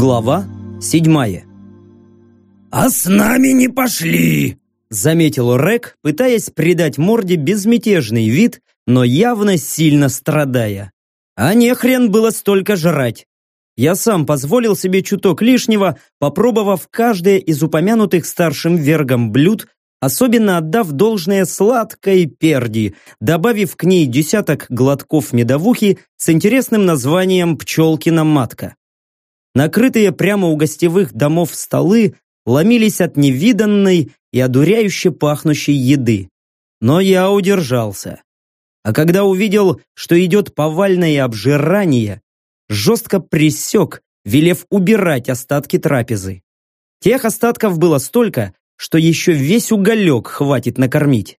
Глава седьмая «А с нами не пошли!» Заметил Рек, пытаясь придать морде безмятежный вид, но явно сильно страдая. А не хрен было столько жрать. Я сам позволил себе чуток лишнего, попробовав каждое из упомянутых старшим вергом блюд, особенно отдав должное сладкой перди, добавив к ней десяток глотков медовухи с интересным названием «Пчелкина матка». Накрытые прямо у гостевых домов столы ломились от невиданной и одуряюще пахнущей еды. Но я удержался. А когда увидел, что идет повальное обжирание, жестко присек, велев убирать остатки трапезы. Тех остатков было столько, что еще весь уголек хватит накормить.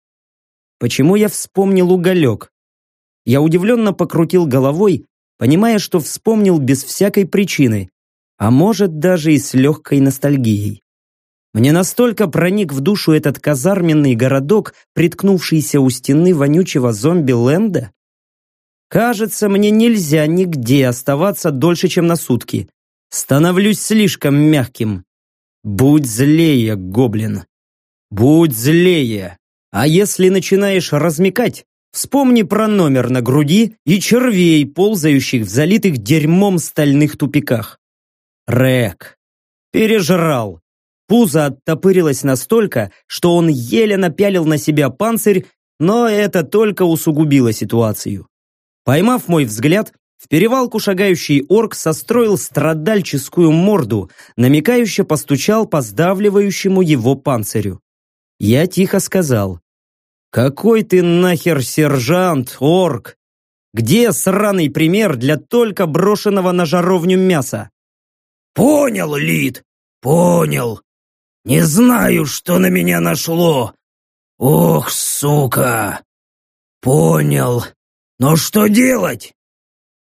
Почему я вспомнил уголек? Я удивленно покрутил головой, понимая, что вспомнил без всякой причины, а может даже и с легкой ностальгией. Мне настолько проник в душу этот казарменный городок, приткнувшийся у стены вонючего зомби-ленда. Кажется, мне нельзя нигде оставаться дольше, чем на сутки. Становлюсь слишком мягким. Будь злее, гоблин. Будь злее. А если начинаешь размекать, вспомни про номер на груди и червей, ползающих в залитых дерьмом стальных тупиках. Рек. Пережрал. Пузо оттопырилось настолько, что он еле напялил на себя панцирь, но это только усугубило ситуацию. Поймав мой взгляд, в перевалку шагающий орк состроил страдальческую морду, намекающе постучал по сдавливающему его панцирю. Я тихо сказал. «Какой ты нахер сержант, орк? Где сраный пример для только брошенного на жаровню мяса? «Понял, Лид, понял. Не знаю, что на меня нашло. Ох, сука. Понял. Но что делать?»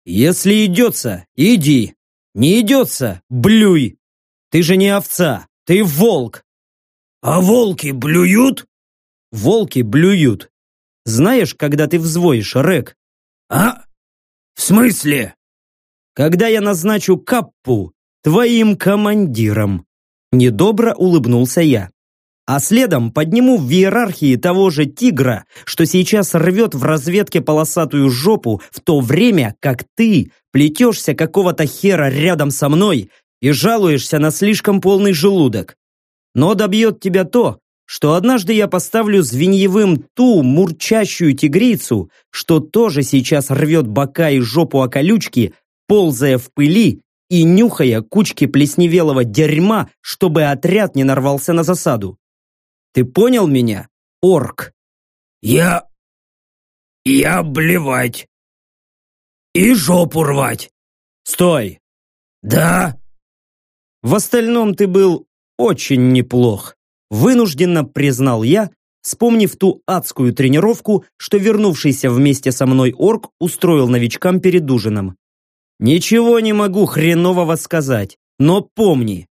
«Если идется, иди. Не идется, блюй. Ты же не овца, ты волк». «А волки блюют?» «Волки блюют. Знаешь, когда ты взвоишь, Рек?» «А? В смысле?» «Когда я назначу каппу, твоим командиром!» Недобро улыбнулся я. А следом подниму в иерархии того же тигра, что сейчас рвет в разведке полосатую жопу, в то время как ты плетешься какого-то хера рядом со мной и жалуешься на слишком полный желудок. Но добьет тебя то, что однажды я поставлю звеньевым ту мурчащую тигрицу, что тоже сейчас рвет бока и жопу о колючки, ползая в пыли и нюхая кучки плесневелого дерьма, чтобы отряд не нарвался на засаду. Ты понял меня, орк? Я... я блевать. И жопу рвать. Стой. Да? В остальном ты был очень неплох. Вынужденно признал я, вспомнив ту адскую тренировку, что вернувшийся вместе со мной орк устроил новичкам перед ужином. Ничего не могу хренового сказать, но помни,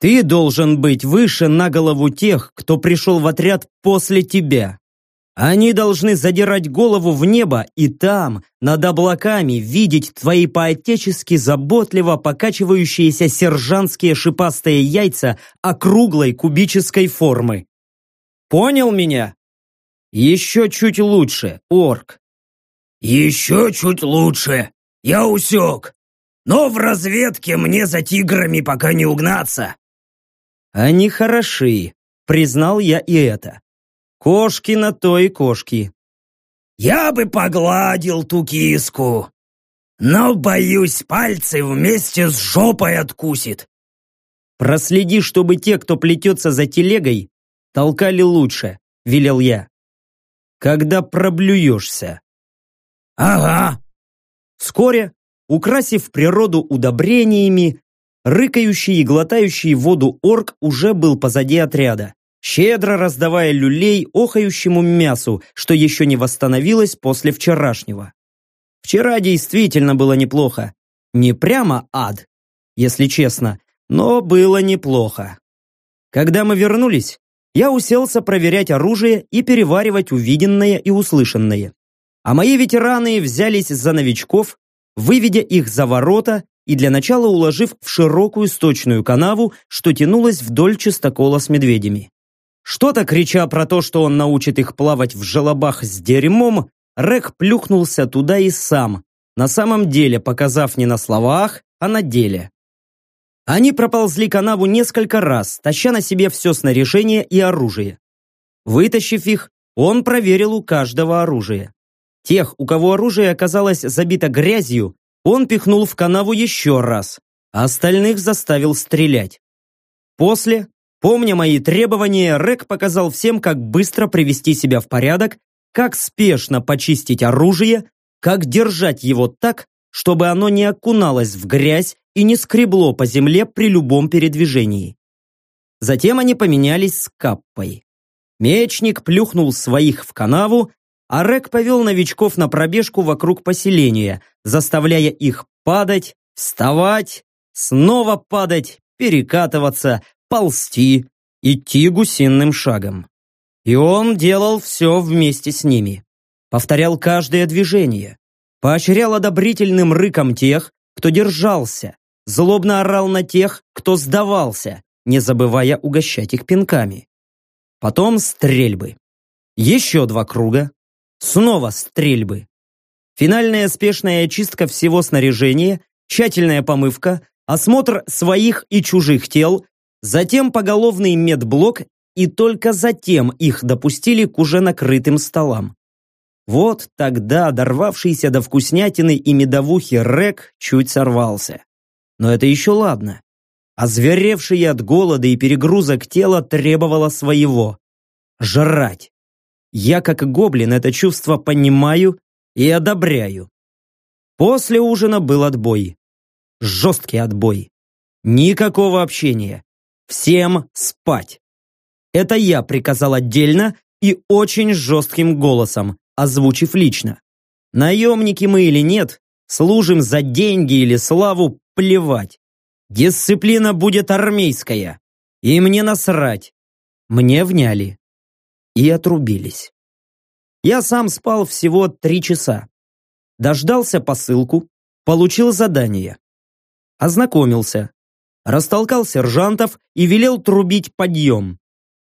ты должен быть выше на голову тех, кто пришел в отряд после тебя. Они должны задирать голову в небо и там, над облаками, видеть твои поотечески заботливо покачивающиеся сержантские шипастые яйца округлой кубической формы. Понял меня? Еще чуть лучше, орк. Еще чуть лучше, я усек. Но в разведке мне за тиграми пока не угнаться. Они хороши, признал я и это. Кошки на то и кошки. Я бы погладил ту киску, но, боюсь, пальцы вместе с жопой откусит. Проследи, чтобы те, кто плетется за телегой, толкали лучше, велел я. Когда проблюешься. Ага, Вскоре, украсив природу удобрениями, рыкающий и глотающий воду орк уже был позади отряда, щедро раздавая люлей охающему мясу, что еще не восстановилось после вчерашнего. Вчера действительно было неплохо. Не прямо ад, если честно, но было неплохо. Когда мы вернулись, я уселся проверять оружие и переваривать увиденное и услышанное а мои ветераны взялись за новичков, выведя их за ворота и для начала уложив в широкую сточную канаву, что тянулась вдоль чистокола с медведями. Что-то крича про то, что он научит их плавать в желобах с дерьмом, Рек плюхнулся туда и сам, на самом деле показав не на словах, а на деле. Они проползли канаву несколько раз, таща на себе все снаряжение и оружие. Вытащив их, он проверил у каждого оружие. Тех, у кого оружие оказалось забито грязью, он пихнул в канаву еще раз, а остальных заставил стрелять. После, помня мои требования, Рек показал всем, как быстро привести себя в порядок, как спешно почистить оружие, как держать его так, чтобы оно не окуналось в грязь и не скребло по земле при любом передвижении. Затем они поменялись с Каппой. Мечник плюхнул своих в канаву, а Рек повел новичков на пробежку вокруг поселения, заставляя их падать, вставать, снова падать, перекатываться, ползти, идти гусиным шагом. И он делал все вместе с ними. Повторял каждое движение. Поощрял одобрительным рыком тех, кто держался. Злобно орал на тех, кто сдавался, не забывая угощать их пинками. Потом стрельбы. Еще два круга. Снова стрельбы. Финальная спешная очистка всего снаряжения, тщательная помывка, осмотр своих и чужих тел, затем поголовный медблок и только затем их допустили к уже накрытым столам. Вот тогда дорвавшийся до вкуснятины и медовухи Рек чуть сорвался. Но это еще ладно. Озверевшее от голода и перегрузок тело требовало своего. Жрать. Я, как гоблин, это чувство понимаю и одобряю. После ужина был отбой. Жесткий отбой. Никакого общения. Всем спать. Это я приказал отдельно и очень жестким голосом, озвучив лично. Наемники мы или нет, служим за деньги или славу, плевать. Дисциплина будет армейская. И мне насрать. Мне вняли. И отрубились. Я сам спал всего три часа. Дождался посылку, получил задание. Ознакомился. Растолкал сержантов и велел трубить подъем.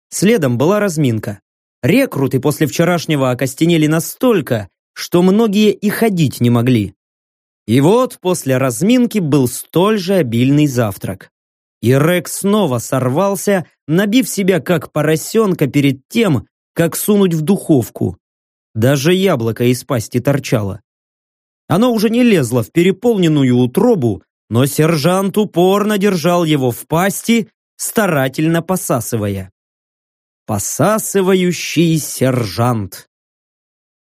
Следом была разминка. Рекруты после вчерашнего окостенели настолько, что многие и ходить не могли. И вот после разминки был столь же обильный завтрак. И Рек снова сорвался, набив себя как поросенка перед тем, как сунуть в духовку. Даже яблоко из пасти торчало. Оно уже не лезло в переполненную утробу, но сержант упорно держал его в пасти, старательно посасывая. Посасывающий сержант.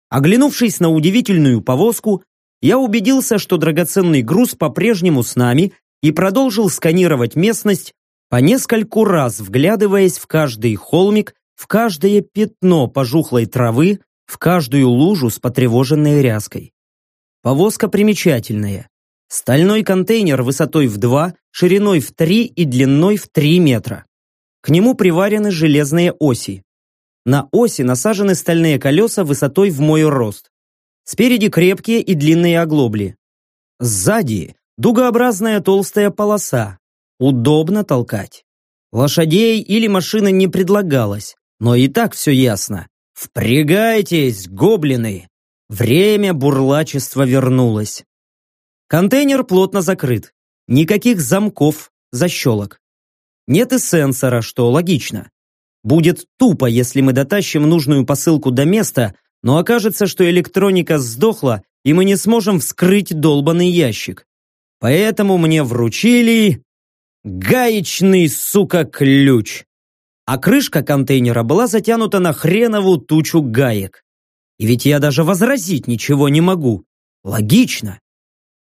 Оглянувшись на удивительную повозку, я убедился, что драгоценный груз по-прежнему с нами и продолжил сканировать местность, по нескольку раз вглядываясь в каждый холмик, в каждое пятно пожухлой травы, в каждую лужу с потревоженной ряской. Повозка примечательная. Стальной контейнер высотой в 2, шириной в 3 и длиной в 3 метра. К нему приварены железные оси. На оси насажены стальные колеса высотой в мой рост. Спереди крепкие и длинные оглобли. Сзади дугообразная толстая полоса. Удобно толкать. Лошадей или машины не предлагалось, но и так все ясно. Впрягайтесь, гоблины! Время бурлачества вернулось. Контейнер плотно закрыт. Никаких замков, защелок. Нет и сенсора, что логично. Будет тупо, если мы дотащим нужную посылку до места, но окажется, что электроника сдохла, и мы не сможем вскрыть долбанный ящик. Поэтому мне вручили... гаечный, сука, ключ. А крышка контейнера была затянута на хренову тучу гаек. И ведь я даже возразить ничего не могу. Логично.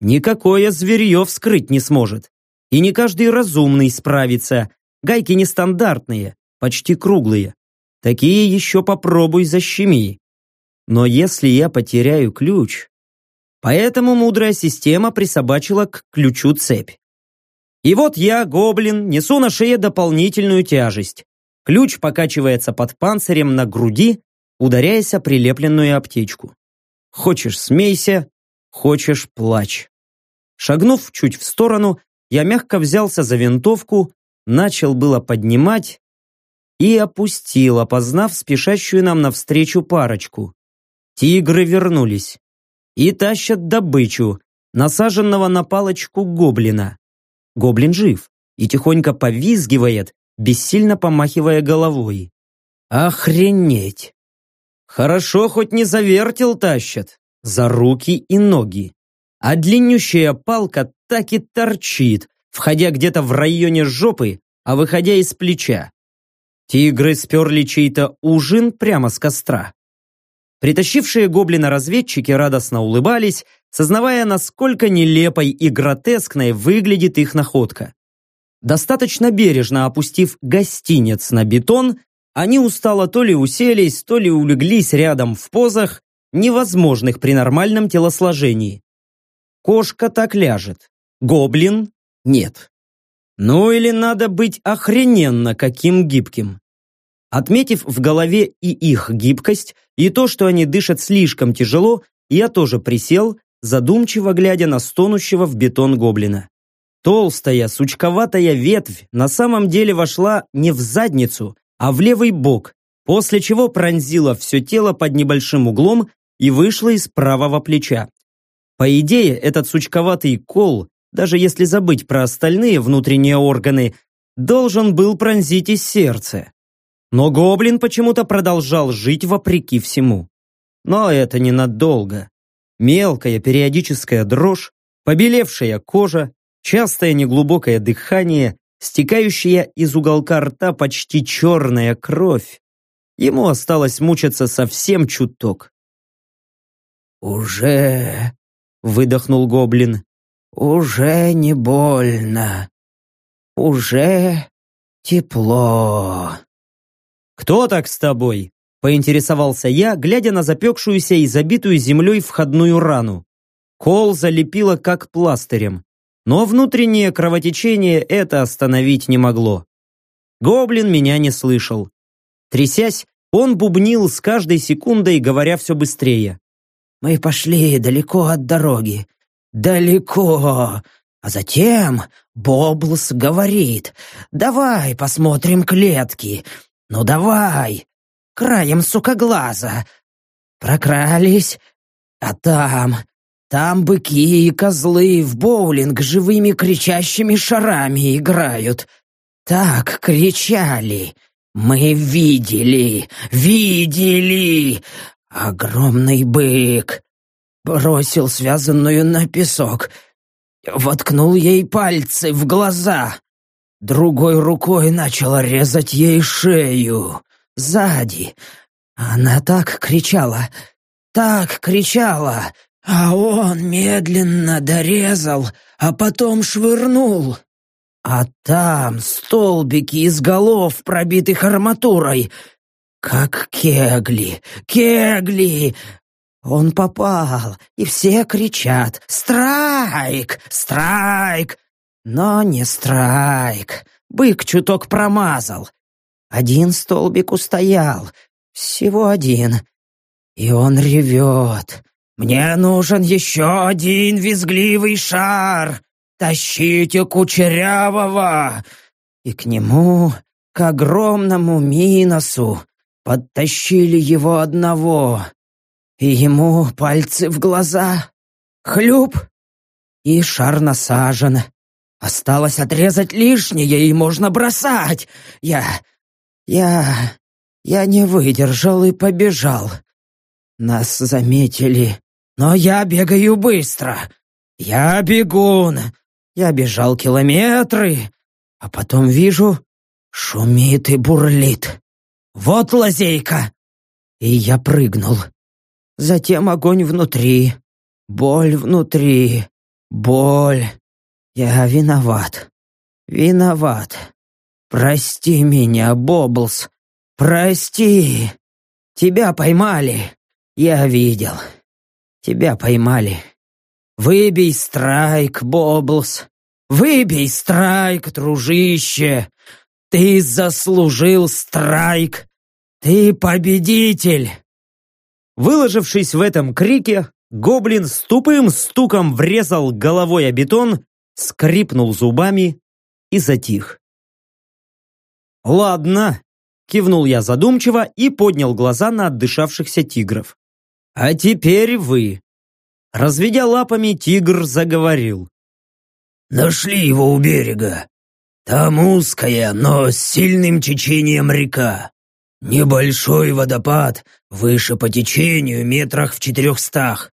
Никакое зверье вскрыть не сможет. И не каждый разумный справится. Гайки нестандартные, почти круглые. Такие еще попробуй защеми. Но если я потеряю ключ... Поэтому мудрая система присобачила к ключу цепь. И вот я, гоблин, несу на шее дополнительную тяжесть. Ключ покачивается под панцирем на груди, ударяясь о прилепленную аптечку. Хочешь смейся, хочешь плачь. Шагнув чуть в сторону, я мягко взялся за винтовку, начал было поднимать и опустил, опознав спешащую нам навстречу парочку. Тигры вернулись и тащат добычу, насаженного на палочку гоблина. Гоблин жив и тихонько повизгивает, бессильно помахивая головой. Охренеть! Хорошо, хоть не завертел тащат, за руки и ноги. А длиннющая палка так и торчит, входя где-то в районе жопы, а выходя из плеча. Тигры сперли чей-то ужин прямо с костра. Притащившие гоблина разведчики радостно улыбались, сознавая, насколько нелепой и гротескной выглядит их находка. Достаточно бережно опустив гостинец на бетон, они устало то ли уселись, то ли улеглись рядом в позах, невозможных при нормальном телосложении. Кошка так ляжет, гоблин – нет. Ну или надо быть охрененно каким гибким. Отметив в голове и их гибкость, и то, что они дышат слишком тяжело, я тоже присел, задумчиво глядя на стонущего в бетон гоблина. Толстая, сучковатая ветвь на самом деле вошла не в задницу, а в левый бок, после чего пронзила все тело под небольшим углом и вышла из правого плеча. По идее, этот сучковатый кол, даже если забыть про остальные внутренние органы, должен был пронзить и сердце. Но гоблин почему-то продолжал жить вопреки всему. Но это ненадолго. Мелкая периодическая дрожь, побелевшая кожа, частое неглубокое дыхание, стекающая из уголка рта почти черная кровь. Ему осталось мучиться совсем чуток. «Уже...» — выдохнул гоблин. «Уже не больно. Уже тепло». «Кто так с тобой?» – поинтересовался я, глядя на запекшуюся и забитую землей входную рану. Кол залепило как пластырем, но внутреннее кровотечение это остановить не могло. Гоблин меня не слышал. Трясясь, он бубнил с каждой секундой, говоря все быстрее. «Мы пошли далеко от дороги. Далеко. А затем Боблс говорит, давай посмотрим клетки. Ну давай, краем, сука, глаза. Прокрались, а там, там быки и козлы в боулинг живыми кричащими шарами играют. Так кричали. Мы видели, видели. Огромный бык бросил связанную на песок, воткнул ей пальцы в глаза. Другой рукой начал резать ей шею. Сзади. Она так кричала, так кричала, а он медленно дорезал, а потом швырнул. А там столбики из голов, пробитых арматурой, как кегли, кегли. Он попал, и все кричат «Страйк! Страйк!» Но не страйк. Бык чуток промазал. Один столбик устоял. Всего один. И он ревет. «Мне нужен еще один визгливый шар! Тащите кучерявого!» И к нему, к огромному Миносу, подтащили его одного. И ему пальцы в глаза. Хлюп! И шар насажен. Осталось отрезать лишнее, и можно бросать. Я... я... я не выдержал и побежал. Нас заметили, но я бегаю быстро. Я бегун. Я бежал километры, а потом вижу, шумит и бурлит. Вот лазейка. И я прыгнул. Затем огонь внутри, боль внутри, боль. Я виноват. Виноват. Прости меня, Боблс. Прости. Тебя поймали. Я видел. Тебя поймали. Выбей страйк, Боблс. Выбей страйк, дружище. Ты заслужил страйк. Ты победитель. Выложившись в этом крике, гоблин с тупым стуком врезал головой о бетон, скрипнул зубами и затих. «Ладно», — кивнул я задумчиво и поднял глаза на отдышавшихся тигров. «А теперь вы». Разведя лапами, тигр заговорил. «Нашли его у берега. Там узкая, но с сильным течением река. Небольшой водопад, выше по течению, метрах в четырехстах.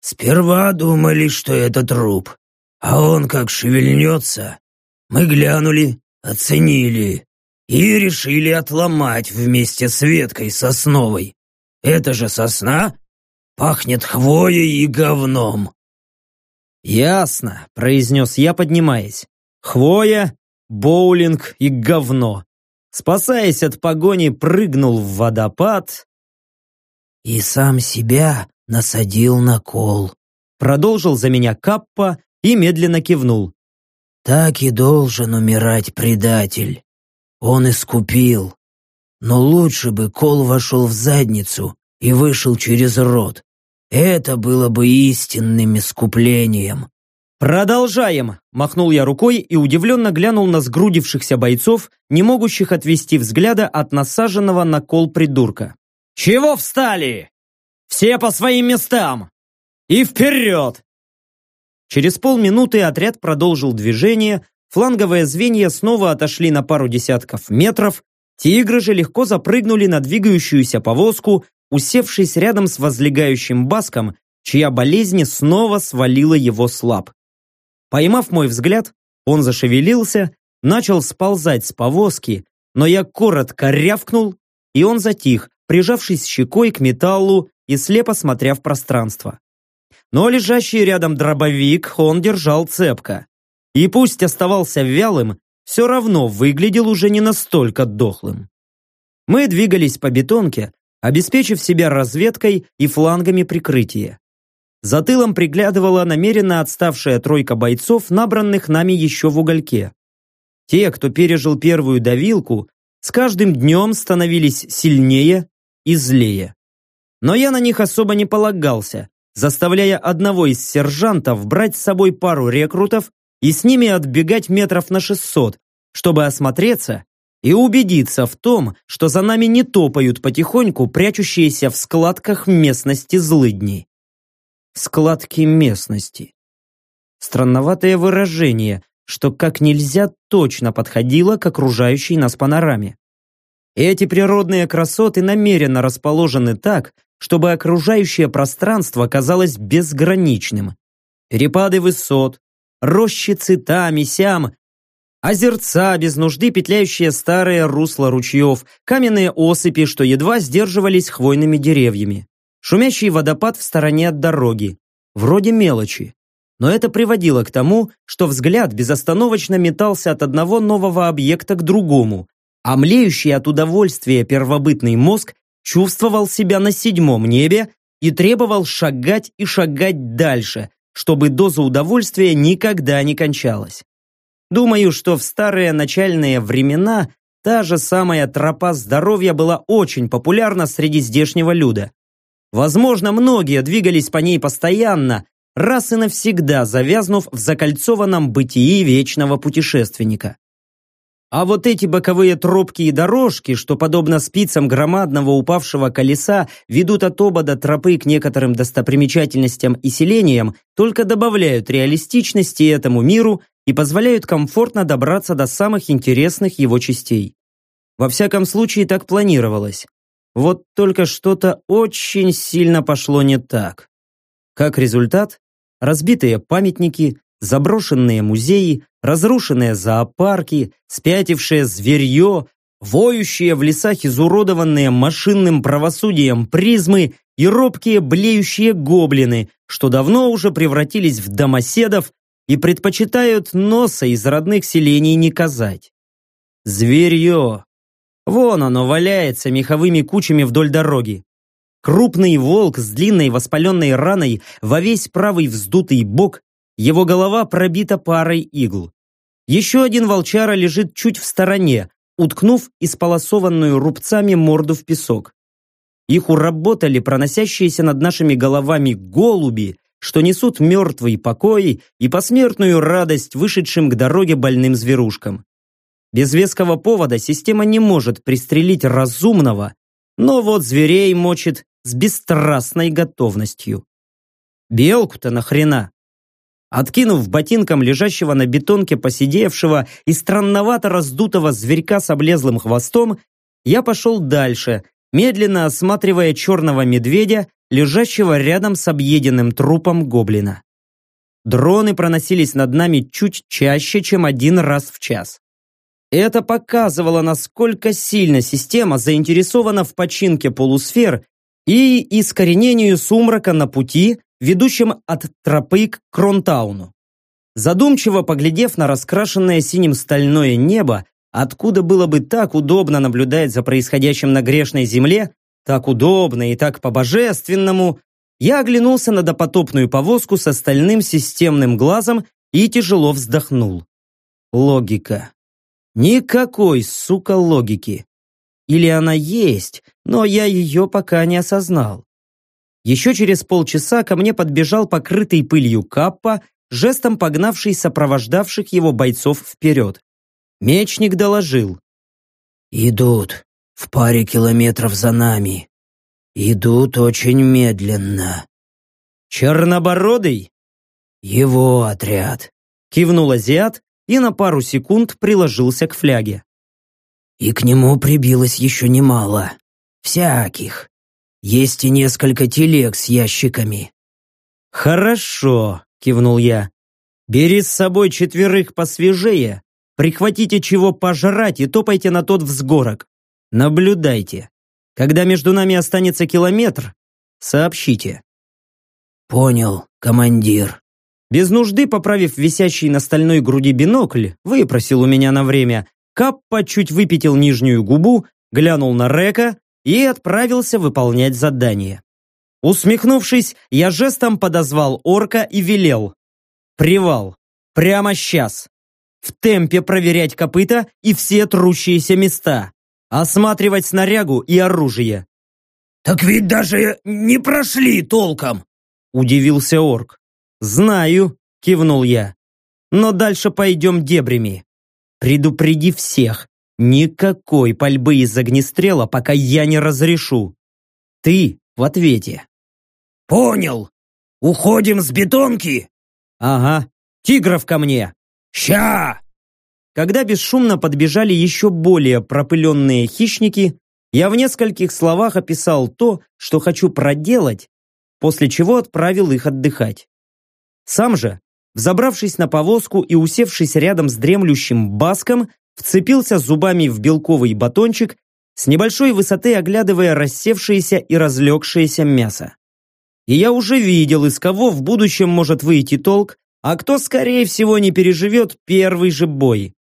Сперва думали, что это труп, а он как шевельнется. Мы глянули, оценили и решили отломать вместе с веткой сосновой. Это же сосна пахнет хвоей и говном. «Ясно», — произнес я, поднимаясь. «Хвоя, боулинг и говно». Спасаясь от погони, прыгнул в водопад. «И сам себя насадил на кол», — продолжил за меня Каппа и медленно кивнул. «Так и должен умирать предатель. Он искупил. Но лучше бы кол вошел в задницу и вышел через рот. Это было бы истинным искуплением. «Продолжаем!» – махнул я рукой и удивленно глянул на сгрудившихся бойцов, не могущих отвести взгляда от насаженного на кол придурка. «Чего встали? Все по своим местам! И вперед!» Через полминуты отряд продолжил движение, фланговые звенья снова отошли на пару десятков метров, тигры же легко запрыгнули на двигающуюся повозку, усевшись рядом с возлегающим баском, чья болезнь снова свалила его слаб. Поймав мой взгляд, он зашевелился, начал сползать с повозки, но я коротко рявкнул, и он затих, прижавшись щекой к металлу и слепо смотря в пространство. Но лежащий рядом дробовик он держал цепко. И пусть оставался вялым, все равно выглядел уже не настолько дохлым. Мы двигались по бетонке, обеспечив себя разведкой и флангами прикрытия. За тылом приглядывала намеренно отставшая тройка бойцов, набранных нами еще в угольке. Те, кто пережил первую давилку, с каждым днем становились сильнее и злее. Но я на них особо не полагался, заставляя одного из сержантов брать с собой пару рекрутов и с ними отбегать метров на 600, чтобы осмотреться и убедиться в том, что за нами не топают потихоньку прячущиеся в складках местности злыдни складки местности. Странноватое выражение, что как нельзя точно подходило к окружающей нас панораме. Эти природные красоты намеренно расположены так, чтобы окружающее пространство казалось безграничным. Перепады высот, рощицы там и сям, озерца, без нужды петляющие старые русла ручьев, каменные осыпи, что едва сдерживались хвойными деревьями шумящий водопад в стороне от дороги. Вроде мелочи. Но это приводило к тому, что взгляд безостановочно метался от одного нового объекта к другому, а млеющий от удовольствия первобытный мозг чувствовал себя на седьмом небе и требовал шагать и шагать дальше, чтобы доза удовольствия никогда не кончалась. Думаю, что в старые начальные времена та же самая тропа здоровья была очень популярна среди здешнего люда. Возможно, многие двигались по ней постоянно, раз и навсегда завязнув в закольцованном бытии вечного путешественника. А вот эти боковые тропки и дорожки, что подобно спицам громадного упавшего колеса ведут от обода тропы к некоторым достопримечательностям и селениям, только добавляют реалистичности этому миру и позволяют комфортно добраться до самых интересных его частей. Во всяком случае, так планировалось. Вот только что-то очень сильно пошло не так. Как результат, разбитые памятники, заброшенные музеи, разрушенные зоопарки, спятившее зверье, воющие в лесах изуродованные машинным правосудием призмы и робкие блеющие гоблины, что давно уже превратились в домоседов и предпочитают носа из родных селений не казать. Зверье, Вон оно валяется меховыми кучами вдоль дороги. Крупный волк с длинной воспаленной раной во весь правый вздутый бок, его голова пробита парой игл. Еще один волчара лежит чуть в стороне, уткнув исполосованную рубцами морду в песок. Их уработали проносящиеся над нашими головами голуби, что несут мертвый покой и посмертную радость вышедшим к дороге больным зверушкам. Без веского повода система не может пристрелить разумного, но вот зверей мочит с бесстрастной готовностью. Белку-то нахрена? Откинув ботинком лежащего на бетонке посидевшего и странновато раздутого зверька с облезлым хвостом, я пошел дальше, медленно осматривая черного медведя, лежащего рядом с объеденным трупом гоблина. Дроны проносились над нами чуть чаще, чем один раз в час. Это показывало, насколько сильно система заинтересована в починке полусфер и искоренению сумрака на пути, ведущем от тропы к Кронтауну. Задумчиво поглядев на раскрашенное синим стальное небо, откуда было бы так удобно наблюдать за происходящим на грешной земле, так удобно и так по-божественному, я оглянулся на допотопную повозку с остальным системным глазом и тяжело вздохнул. Логика. Никакой, сука, логики. Или она есть, но я ее пока не осознал. Еще через полчаса ко мне подбежал покрытый пылью Каппа, жестом погнавший сопровождавших его бойцов вперед. Мечник доложил. «Идут в паре километров за нами. Идут очень медленно». «Чернобородый?» «Его отряд», — кивнул азиат и на пару секунд приложился к фляге. И к нему прибилось еще немало. Всяких. Есть и несколько телег с ящиками. «Хорошо», — кивнул я. «Бери с собой четверых посвежее, прихватите чего пожрать и топайте на тот взгорок. Наблюдайте. Когда между нами останется километр, сообщите». «Понял, командир». Без нужды, поправив висящий на стальной груди бинокль, выпросил у меня на время, Каппа чуть выпятил нижнюю губу, глянул на Река и отправился выполнять задание. Усмехнувшись, я жестом подозвал орка и велел. «Привал! Прямо сейчас! В темпе проверять копыта и все трущиеся места! Осматривать снарягу и оружие!» «Так ведь даже не прошли толком!» Удивился орк. «Знаю», — кивнул я. «Но дальше пойдем дебрями. Предупреди всех, никакой пальбы из огнестрела, пока я не разрешу. Ты в ответе». «Понял. Уходим с бетонки?» «Ага. Тигров ко мне!» «Ща!» Когда бесшумно подбежали еще более пропыленные хищники, я в нескольких словах описал то, что хочу проделать, после чего отправил их отдыхать. Сам же Взобравшись на повозку и усевшись рядом с дремлющим баском, вцепился зубами в белковый батончик, с небольшой высоты оглядывая рассевшееся и разлегшееся мясо. И я уже видел, из кого в будущем может выйти толк, а кто, скорее всего, не переживет первый же бой.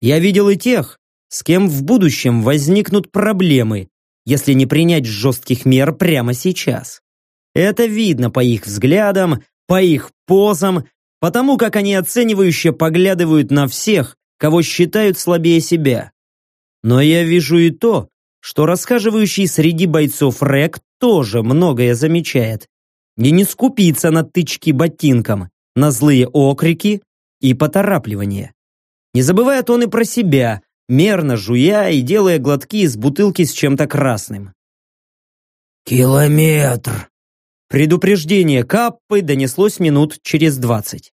Я видел и тех, с кем в будущем возникнут проблемы, если не принять жестких мер прямо сейчас. Это видно по их взглядам, по их позам, потому как они оценивающе поглядывают на всех, кого считают слабее себя. Но я вижу и то, что расхаживающий среди бойцов Рек тоже многое замечает и не скупится на тычки ботинком, на злые окрики и поторапливание. Не забывает он и про себя, мерно жуя и делая глотки из бутылки с чем-то красным. «Километр!» Предупреждение Каппы донеслось минут через двадцать.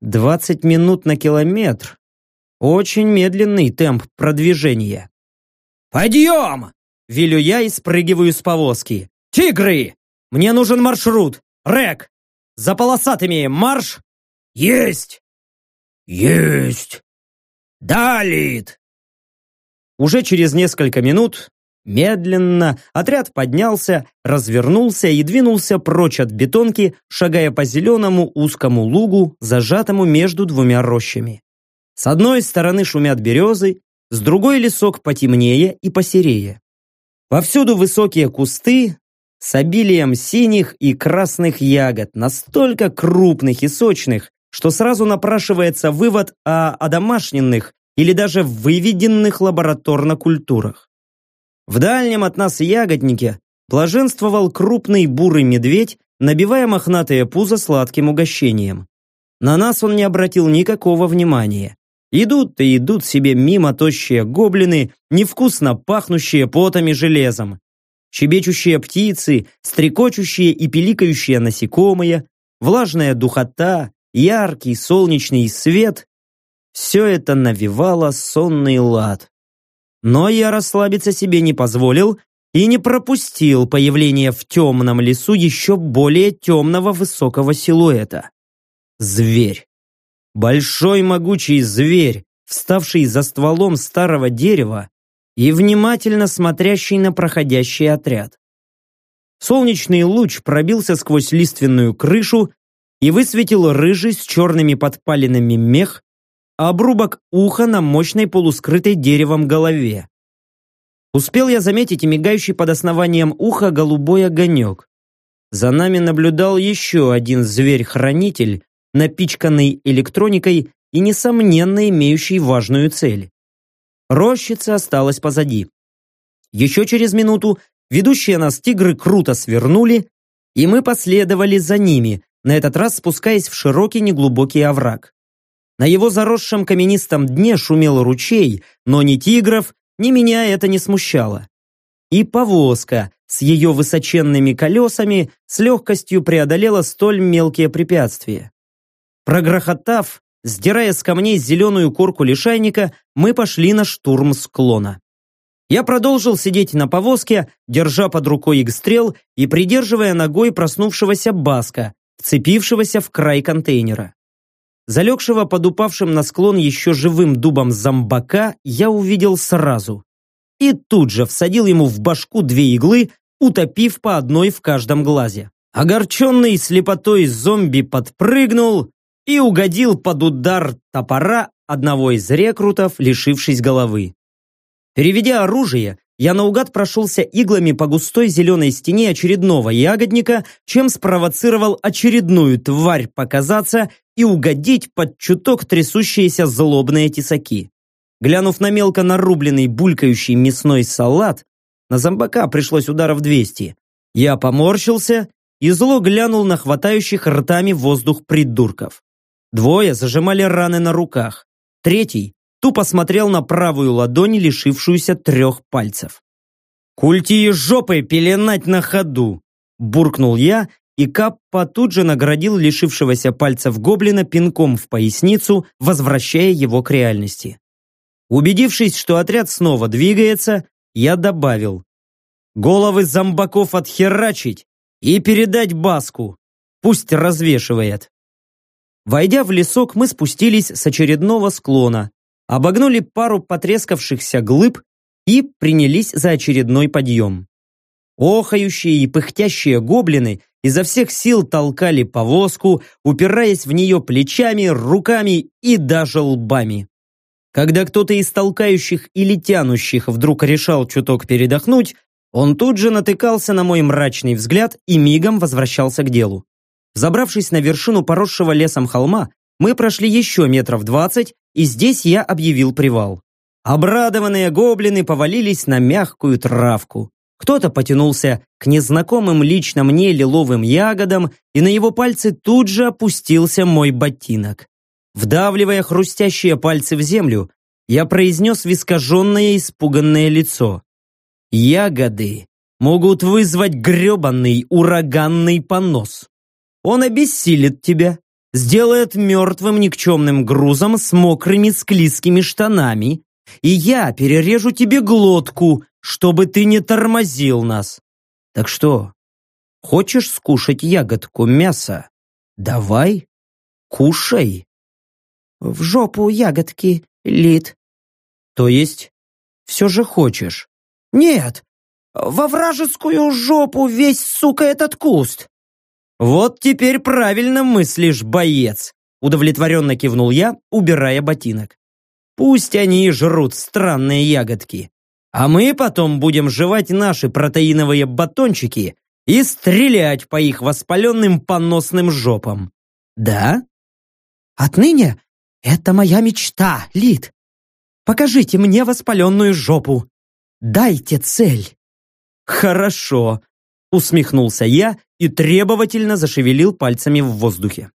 Двадцать минут на километр. Очень медленный темп продвижения. «Подъем!» – велю я и спрыгиваю с повозки. «Тигры! Мне нужен маршрут! Рек! За полосатыми марш!» «Есть! Есть! Далит!» Уже через несколько минут Медленно отряд поднялся, развернулся и двинулся прочь от бетонки, шагая по зеленому узкому лугу, зажатому между двумя рощами. С одной стороны шумят березы, с другой лесок потемнее и посерее. Повсюду высокие кусты с обилием синих и красных ягод, настолько крупных и сочных, что сразу напрашивается вывод о одомашненных или даже выведенных лабораторно культурах. В дальнем от нас ягоднике блаженствовал крупный бурый медведь, набивая мохнатое пузо сладким угощением. На нас он не обратил никакого внимания. Идут и идут себе мимо тощие гоблины, невкусно пахнущие потом и железом. Щебечущие птицы, стрекочущие и пиликающие насекомые, влажная духота, яркий солнечный свет – все это навевало сонный лад. Но я расслабиться себе не позволил и не пропустил появление в темном лесу еще более темного высокого силуэта. Зверь. Большой могучий зверь, вставший за стволом старого дерева и внимательно смотрящий на проходящий отряд. Солнечный луч пробился сквозь лиственную крышу и высветил рыжий с черными подпалинами мех, обрубок уха на мощной полускрытой деревом голове. Успел я заметить мигающий под основанием уха голубой огонек. За нами наблюдал еще один зверь-хранитель, напичканный электроникой и, несомненно, имеющий важную цель. Рощица осталась позади. Еще через минуту ведущие нас тигры круто свернули, и мы последовали за ними, на этот раз спускаясь в широкий неглубокий овраг. На его заросшем каменистом дне шумел ручей, но ни тигров, ни меня это не смущало. И повозка с ее высоченными колесами с легкостью преодолела столь мелкие препятствия. Прогрохотав, сдирая с камней зеленую корку лишайника, мы пошли на штурм склона. Я продолжил сидеть на повозке, держа под рукой игстрел и придерживая ногой проснувшегося баска, вцепившегося в край контейнера. Залегшего под упавшим на склон еще живым дубом зомбака я увидел сразу. И тут же всадил ему в башку две иглы, утопив по одной в каждом глазе. Огорченный слепотой зомби подпрыгнул и угодил под удар топора одного из рекрутов, лишившись головы. Переведя оружие, я наугад прошелся иглами по густой зеленой стене очередного ягодника, чем спровоцировал очередную тварь показаться и угодить под чуток трясущиеся злобные тесаки. Глянув на мелко нарубленный булькающий мясной салат, на зомбака пришлось ударов 200. Я поморщился и зло глянул на хватающих ртами воздух придурков. Двое зажимали раны на руках. Третий тупо смотрел на правую ладонь, лишившуюся трех пальцев. «Культи жопой пеленать на ходу!» Буркнул я, и Каппа тут же наградил лишившегося пальцев гоблина пинком в поясницу, возвращая его к реальности. Убедившись, что отряд снова двигается, я добавил. «Головы зомбаков отхерачить и передать Баску. Пусть развешивает». Войдя в лесок, мы спустились с очередного склона, обогнули пару потрескавшихся глыб и принялись за очередной подъем. Охающие и пыхтящие гоблины изо всех сил толкали повозку, упираясь в нее плечами, руками и даже лбами. Когда кто-то из толкающих или тянущих вдруг решал чуток передохнуть, он тут же натыкался на мой мрачный взгляд и мигом возвращался к делу. Забравшись на вершину поросшего лесом холма, мы прошли еще метров двадцать, и здесь я объявил привал. Обрадованные гоблины повалились на мягкую травку. Кто-то потянулся к незнакомым лично мне лиловым ягодам, и на его пальцы тут же опустился мой ботинок. Вдавливая хрустящие пальцы в землю, я произнес вискаженное испуганное лицо. «Ягоды могут вызвать гребанный ураганный понос. Он обессилит тебя, сделает мертвым никчемным грузом с мокрыми склизкими штанами, и я перережу тебе глотку, чтобы ты не тормозил нас. Так что, хочешь скушать ягодку мяса? Давай, кушай. В жопу ягодки, Лид. То есть, все же хочешь? Нет, во вражескую жопу весь, сука, этот куст. «Вот теперь правильно мыслишь, боец!» Удовлетворенно кивнул я, убирая ботинок. «Пусть они и жрут странные ягодки, а мы потом будем жевать наши протеиновые батончики и стрелять по их воспаленным поносным жопам. Да?» «Отныне это моя мечта, Лид. Покажите мне воспаленную жопу. Дайте цель». «Хорошо», Усмехнулся я и требовательно зашевелил пальцами в воздухе.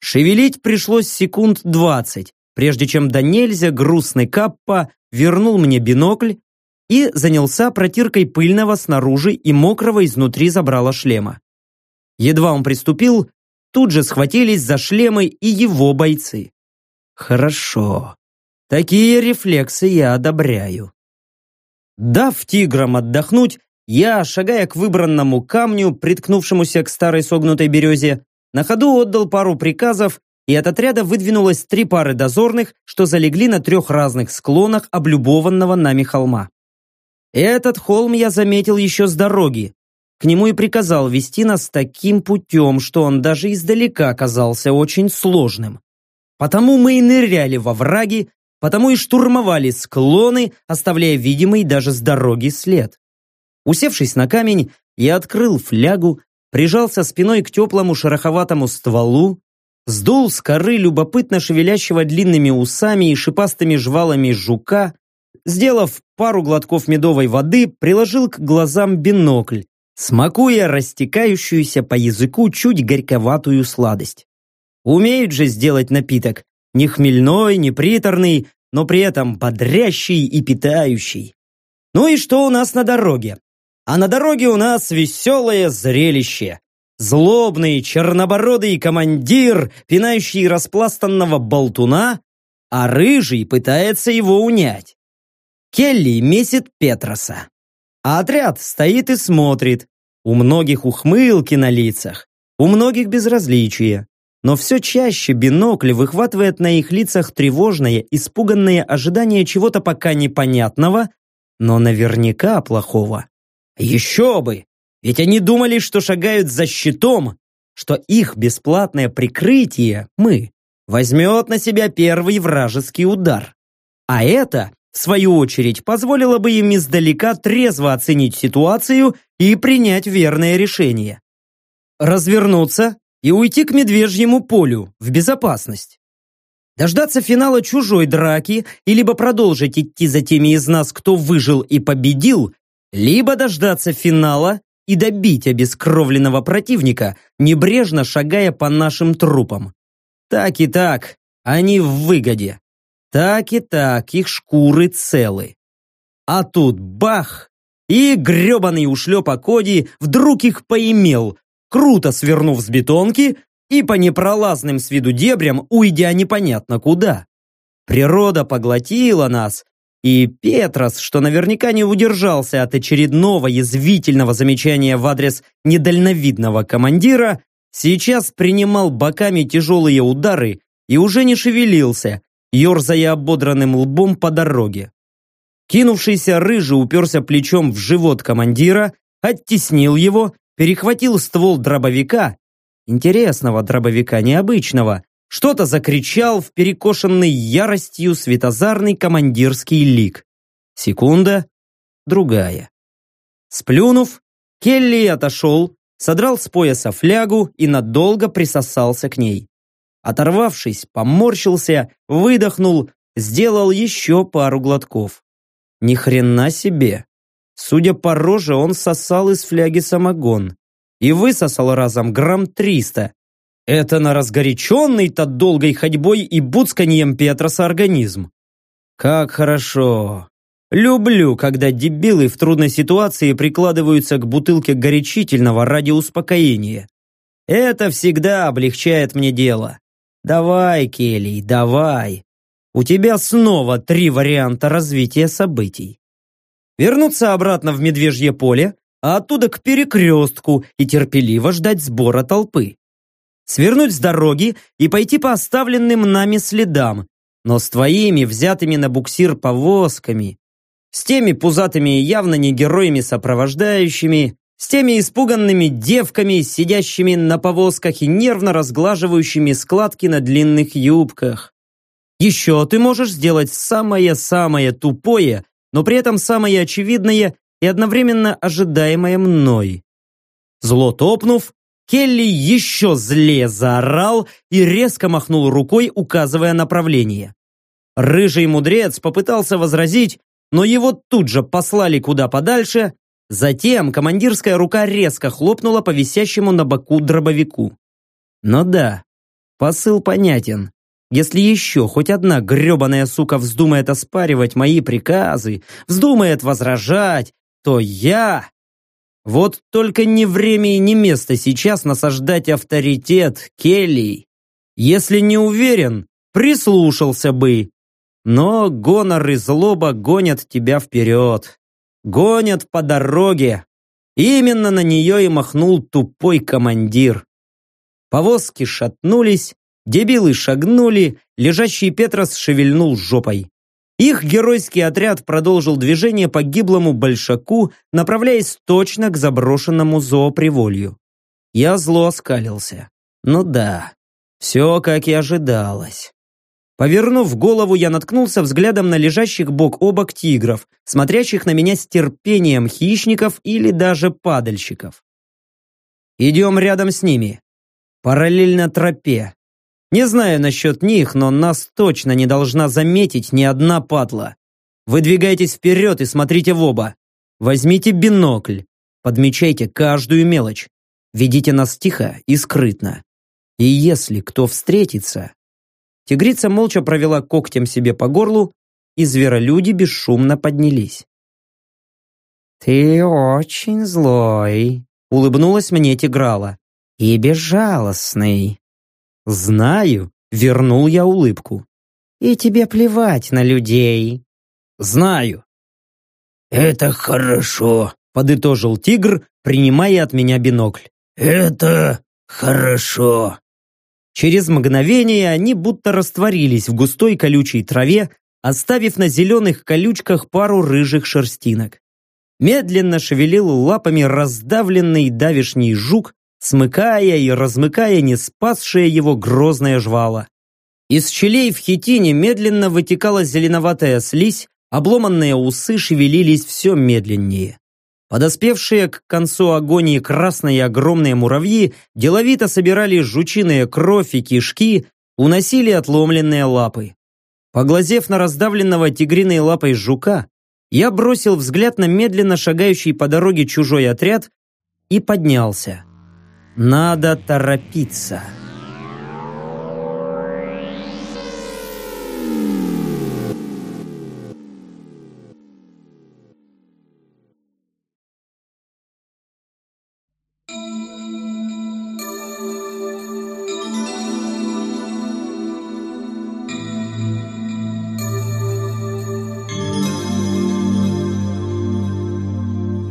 Шевелить пришлось секунд двадцать, прежде чем до нельзя грустный Каппа вернул мне бинокль и занялся протиркой пыльного снаружи и мокрого изнутри забрала шлема. Едва он приступил, тут же схватились за шлемы и его бойцы. Хорошо. Такие рефлексы я одобряю. Дав тиграм отдохнуть, я, шагая к выбранному камню, приткнувшемуся к старой согнутой березе, на ходу отдал пару приказов, и от отряда выдвинулось три пары дозорных, что залегли на трех разных склонах облюбованного нами холма. Этот холм я заметил еще с дороги. К нему и приказал вести нас таким путем, что он даже издалека оказался очень сложным. Потому мы и ныряли во враги, потому и штурмовали склоны, оставляя видимый даже с дороги след. Усевшись на камень, я открыл флягу, прижался спиной к теплому шероховатому стволу, сдул с коры любопытно шевелящего длинными усами и шипастыми жвалами жука, сделав пару глотков медовой воды, приложил к глазам бинокль, смакуя растекающуюся по языку чуть горьковатую сладость. Умеют же сделать напиток, не хмельной, не приторный, но при этом бодрящий и питающий. Ну и что у нас на дороге? А на дороге у нас веселое зрелище. Злобный, чернобородый командир, пинающий распластанного болтуна, а рыжий пытается его унять. Келли месит Петроса. А отряд стоит и смотрит. У многих ухмылки на лицах, у многих безразличие. Но все чаще бинокль выхватывает на их лицах тревожное, испуганное ожидание чего-то пока непонятного, но наверняка плохого. Еще бы! Ведь они думали, что шагают за щитом, что их бесплатное прикрытие, мы, возьмет на себя первый вражеский удар. А это, в свою очередь, позволило бы им издалека трезво оценить ситуацию и принять верное решение. Развернуться и уйти к медвежьему полю, в безопасность. Дождаться финала чужой драки и либо продолжить идти за теми из нас, кто выжил и победил, либо дождаться финала и добить обескровленного противника, небрежно шагая по нашим трупам. Так и так, они в выгоде. Так и так, их шкуры целы. А тут бах! И гребаный ушлепа Коди вдруг их поимел, круто свернув с бетонки и по непролазным с виду дебрям уйдя непонятно куда. Природа поглотила нас, и Петрос, что наверняка не удержался от очередного язвительного замечания в адрес недальновидного командира, сейчас принимал боками тяжелые удары и уже не шевелился, ерзая ободранным лбом по дороге. Кинувшийся рыжий уперся плечом в живот командира, оттеснил его, перехватил ствол дробовика, интересного дробовика необычного, что-то закричал в перекошенный яростью светозарный командирский лик. Секунда, другая. Сплюнув, Келли отошел, содрал с пояса флягу и надолго присосался к ней. Оторвавшись, поморщился, выдохнул, сделал еще пару глотков. Ни хрена себе. Судя по роже, он сосал из фляги самогон. И высосал разом грамм триста, это на разгоряченный-то долгой ходьбой и буцканьем Петроса организм. Как хорошо. Люблю, когда дебилы в трудной ситуации прикладываются к бутылке горячительного ради успокоения. Это всегда облегчает мне дело. Давай, Келли, давай. У тебя снова три варианта развития событий. Вернуться обратно в Медвежье поле, а оттуда к перекрестку и терпеливо ждать сбора толпы свернуть с дороги и пойти по оставленным нами следам, но с твоими взятыми на буксир повозками, с теми пузатыми явно не героями сопровождающими, с теми испуганными девками, сидящими на повозках и нервно разглаживающими складки на длинных юбках. Еще ты можешь сделать самое-самое тупое, но при этом самое очевидное и одновременно ожидаемое мной. Зло топнув, Келли еще злее заорал и резко махнул рукой, указывая направление. Рыжий мудрец попытался возразить, но его тут же послали куда подальше, Затем командирская рука резко хлопнула по висящему на боку дробовику. Но да, посыл понятен. Если еще хоть одна гребаная сука вздумает оспаривать мои приказы, вздумает возражать, то я... Вот только не время и не место сейчас насаждать авторитет Келли. Если не уверен, прислушался бы. Но гонор и злоба гонят тебя вперед гонят по дороге. Именно на нее и махнул тупой командир. Повозки шатнулись, дебилы шагнули, лежащий Петрос шевельнул жопой. Их геройский отряд продолжил движение по гиблому большаку, направляясь точно к заброшенному зооприволью. Я зло оскалился. Ну да, все как и ожидалось. Повернув голову, я наткнулся взглядом на лежащих бок о бок тигров, смотрящих на меня с терпением хищников или даже падальщиков. Идем рядом с ними. Параллельно тропе. Не знаю насчет них, но нас точно не должна заметить ни одна падла. Выдвигайтесь вперед и смотрите в оба. Возьмите бинокль. Подмечайте каждую мелочь. Ведите нас тихо и скрытно. И если кто встретится, Тигрица молча провела когтем себе по горлу, и зверолюди бесшумно поднялись. «Ты очень злой», — улыбнулась мне Тиграла, — «и безжалостный». «Знаю», — вернул я улыбку. «И тебе плевать на людей». «Знаю». «Это хорошо», — подытожил тигр, принимая от меня бинокль. «Это хорошо». Через мгновение они будто растворились в густой колючей траве, оставив на зеленых колючках пару рыжих шерстинок. Медленно шевелил лапами раздавленный давишний жук, смыкая и размыкая не спасшее его грозное жвало. Из щелей в хитине медленно вытекала зеленоватая слизь, обломанные усы шевелились все медленнее. Подоспевшие к концу агонии красные огромные муравьи деловито собирали жучиные кровь и кишки, уносили отломленные лапы. Поглазев на раздавленного тигриной лапой жука, я бросил взгляд на медленно шагающий по дороге чужой отряд и поднялся. Надо торопиться.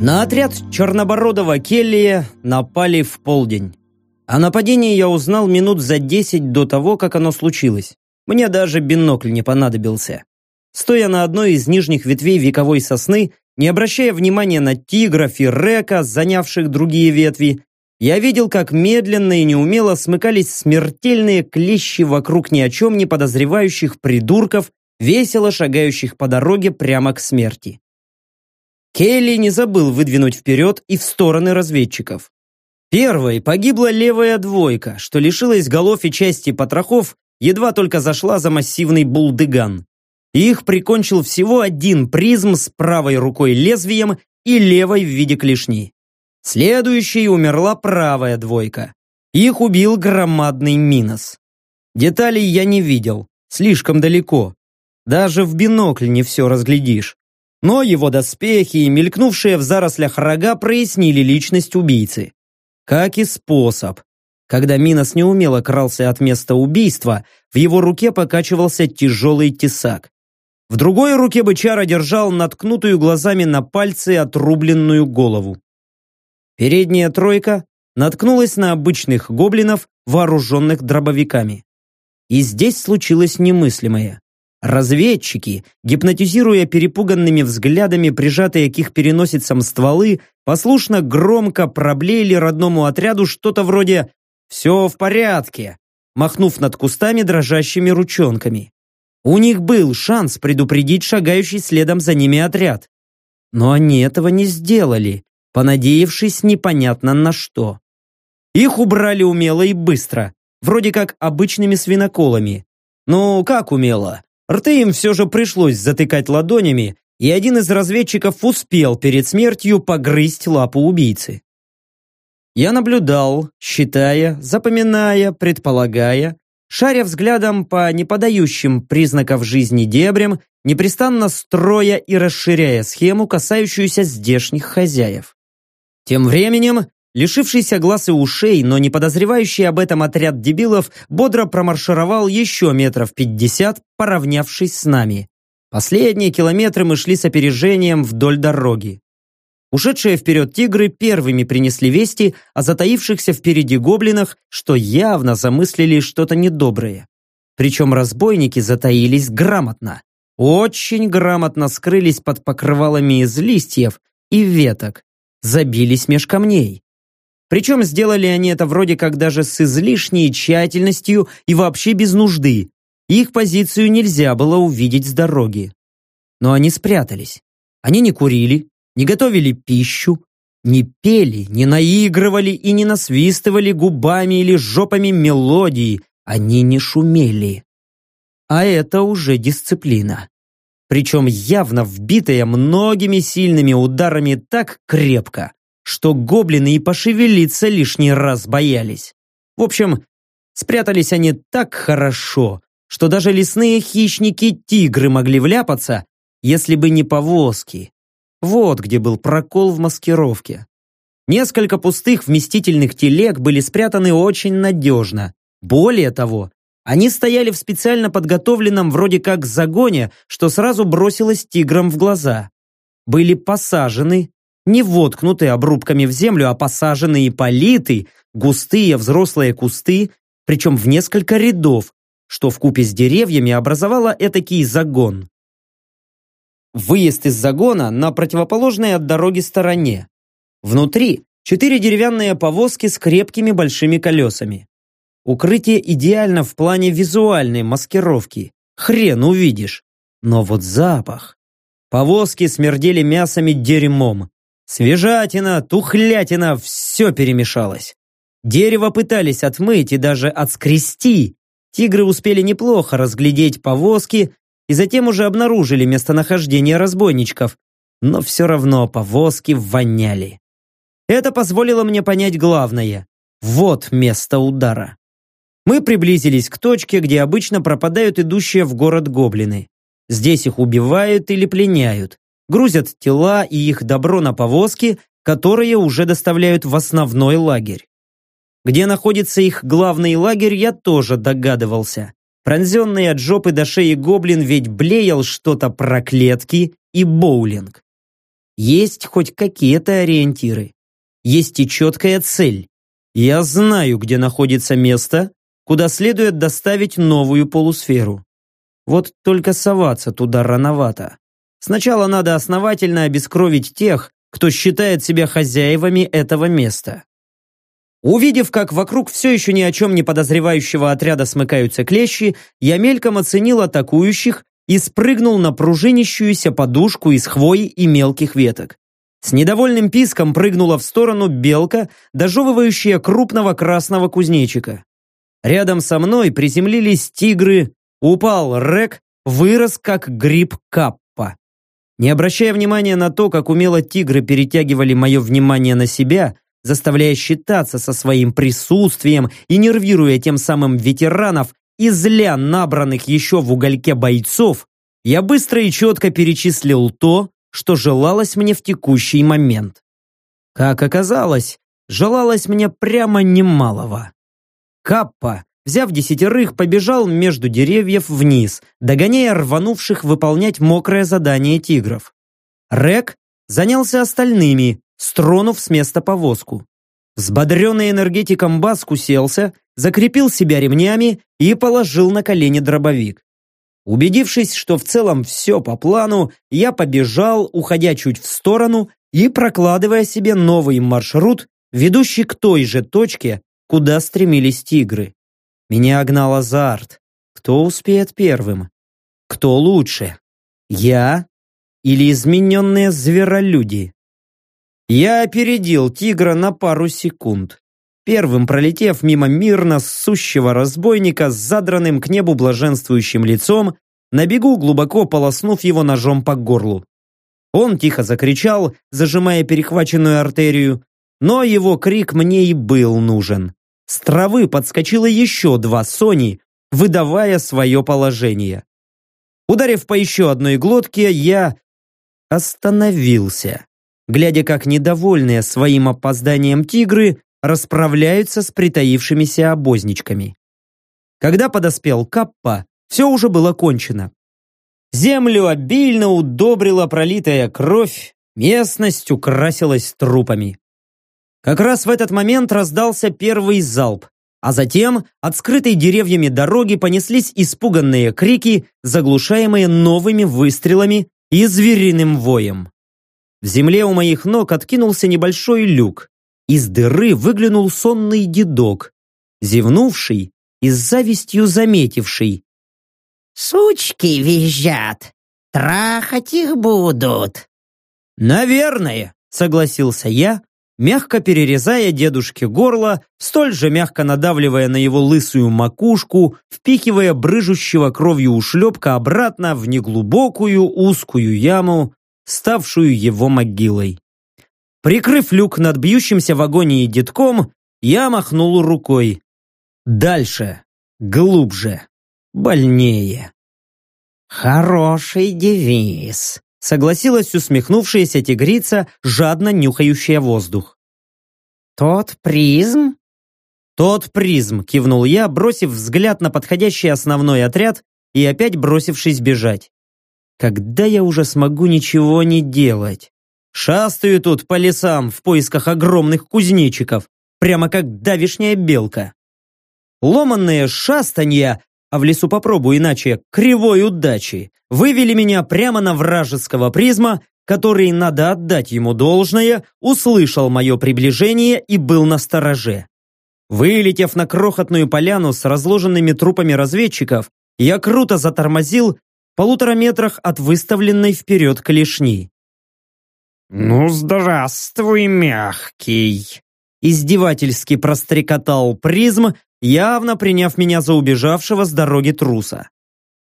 На отряд Чернобородова Келлия напали в полдень. О нападении я узнал минут за десять до того, как оно случилось. Мне даже бинокль не понадобился. Стоя на одной из нижних ветвей вековой сосны, не обращая внимания на тигров и река, занявших другие ветви, я видел, как медленно и неумело смыкались смертельные клещи вокруг ни о чем не подозревающих придурков, весело шагающих по дороге прямо к смерти. Келли не забыл выдвинуть вперед и в стороны разведчиков. Первой погибла левая двойка, что лишилась голов и части потрохов, едва только зашла за массивный булдыган. Их прикончил всего один призм с правой рукой лезвием и левой в виде клешни. Следующей умерла правая двойка. Их убил громадный Минос. Деталей я не видел, слишком далеко. Даже в бинокль не все разглядишь. Но его доспехи и мелькнувшие в зарослях рога прояснили личность убийцы. Как и способ. Когда Минос неумело крался от места убийства, в его руке покачивался тяжелый тесак. В другой руке бычара держал наткнутую глазами на пальцы отрубленную голову. Передняя тройка наткнулась на обычных гоблинов, вооруженных дробовиками. И здесь случилось немыслимое. Разведчики, гипнотизируя перепуганными взглядами прижатые к их переносицам стволы, послушно громко проблеяли родному отряду что-то вроде «Все в порядке», махнув над кустами дрожащими ручонками. У них был шанс предупредить шагающий следом за ними отряд. Но они этого не сделали, понадеявшись непонятно на что. Их убрали умело и быстро, вроде как обычными свиноколами. Ну, как умело? Рты им все же пришлось затыкать ладонями, и один из разведчиков успел перед смертью погрызть лапу убийцы. Я наблюдал, считая, запоминая, предполагая, шаря взглядом по неподающим признаков жизни дебрям, непрестанно строя и расширяя схему, касающуюся здешних хозяев. Тем временем, лишившийся глаз и ушей, но не подозревающий об этом отряд дебилов, бодро промаршировал еще метров пятьдесят, поравнявшись с нами. Последние километры мы шли с опережением вдоль дороги. Ушедшие вперед тигры первыми принесли вести о затаившихся впереди гоблинах, что явно замыслили что-то недоброе. Причем разбойники затаились грамотно. Очень грамотно скрылись под покрывалами из листьев и веток, забились меж камней. Причем сделали они это вроде как даже с излишней тщательностью и вообще без нужды. Их позицию нельзя было увидеть с дороги. Но они спрятались. Они не курили, не готовили пищу, не пели, не наигрывали и не насвистывали губами или жопами мелодии, они не шумели. А это уже дисциплина. Причем явно вбитая многими сильными ударами так крепко, что гоблины и пошевелиться лишний раз боялись. В общем, спрятались они так хорошо, что даже лесные хищники-тигры могли вляпаться, если бы не повозки, вот где был прокол в маскировке. Несколько пустых вместительных телег были спрятаны очень надежно. Более того, они стояли в специально подготовленном вроде как загоне, что сразу бросилось тиграм в глаза. Были посажены, не воткнуты обрубками в землю, а посажены и политы, густые взрослые кусты, причем в несколько рядов, что в купе с деревьями образовало этакий загон. Выезд из загона на противоположной от дороги стороне. Внутри четыре деревянные повозки с крепкими большими колесами. Укрытие идеально в плане визуальной маскировки. Хрен увидишь. Но вот запах. Повозки смердели мясом и дерьмом. Свежатина, тухлятина, все перемешалось. Дерево пытались отмыть и даже отскрести. Тигры успели неплохо разглядеть повозки и затем уже обнаружили местонахождение разбойничков, но все равно повозки воняли. Это позволило мне понять главное. Вот место удара. Мы приблизились к точке, где обычно пропадают идущие в город гоблины. Здесь их убивают или пленяют, грузят тела и их добро на повозки, которые уже доставляют в основной лагерь. Где находится их главный лагерь, я тоже догадывался. Пронзенный от жопы до шеи гоблин ведь блеял что-то про клетки и боулинг. Есть хоть какие-то ориентиры. Есть и четкая цель. Я знаю, где находится место, куда следует доставить новую полусферу. Вот только соваться туда рановато. Сначала надо основательно обескровить тех, кто считает себя хозяевами этого места. Увидев, как вокруг все еще ни о чем не подозревающего отряда смыкаются клещи, я мельком оценил атакующих и спрыгнул на пружинищуюся подушку из хвои и мелких веток. С недовольным писком прыгнула в сторону белка, дожевывающая крупного красного кузнечика. Рядом со мной приземлились тигры, упал рек, вырос как гриб каппа. Не обращая внимания на то, как умело тигры перетягивали мое внимание на себя, заставляя считаться со своим присутствием и нервируя тем самым ветеранов и зля набранных еще в угольке бойцов, я быстро и четко перечислил то, что желалось мне в текущий момент. Как оказалось, желалось мне прямо немалого. Каппа, взяв десятерых, побежал между деревьев вниз, догоняя рванувших выполнять мокрое задание тигров. Рек занялся остальными, стронув с места повозку. Взбодренный энергетиком Баск уселся, закрепил себя ремнями и положил на колени дробовик. Убедившись, что в целом все по плану, я побежал, уходя чуть в сторону и прокладывая себе новый маршрут, ведущий к той же точке, куда стремились тигры. Меня огнал азарт. Кто успеет первым? Кто лучше? Я или измененные зверолюди? Я опередил тигра на пару секунд, первым пролетев мимо мирно сущего разбойника с задранным к небу блаженствующим лицом, на бегу глубоко полоснув его ножом по горлу. Он тихо закричал, зажимая перехваченную артерию, но его крик мне и был нужен. С травы подскочило еще два Сони, выдавая свое положение. Ударив по еще одной глотке, я остановился, глядя, как недовольные своим опозданием тигры расправляются с притаившимися обозничками. Когда подоспел Каппа, все уже было кончено. Землю обильно удобрила пролитая кровь, местность украсилась трупами. Как раз в этот момент раздался первый залп, а затем от скрытой деревьями дороги понеслись испуганные крики, заглушаемые новыми выстрелами и звериным воем. В земле у моих ног откинулся небольшой люк. Из дыры выглянул сонный дедок, зевнувший и с завистью заметивший. «Сучки визжат! Трахать их будут!» «Наверное», — согласился я, мягко перерезая дедушке горло, столь же мягко надавливая на его лысую макушку, впихивая брыжущего кровью ушлепка обратно в неглубокую узкую яму, ставшую его могилой. Прикрыв люк над бьющимся в агонии детком, я махнул рукой. Дальше, глубже, больнее. «Хороший девиз», согласилась усмехнувшаяся тигрица, жадно нюхающая воздух. «Тот призм?» «Тот призм», кивнул я, бросив взгляд на подходящий основной отряд и опять бросившись бежать. «Когда я уже смогу ничего не делать? Шастаю тут по лесам в поисках огромных кузнечиков, прямо как давишняя белка. Ломанные шастанья а в лесу попробую иначе, кривой удачи, вывели меня прямо на вражеского призма, который, надо отдать ему должное, услышал мое приближение и был на стороже. Вылетев на крохотную поляну с разложенными трупами разведчиков, я круто затормозил в полутора метрах от выставленной вперед клешни. «Ну, здравствуй, мягкий!» Издевательски прострекотал призм, явно приняв меня за убежавшего с дороги труса.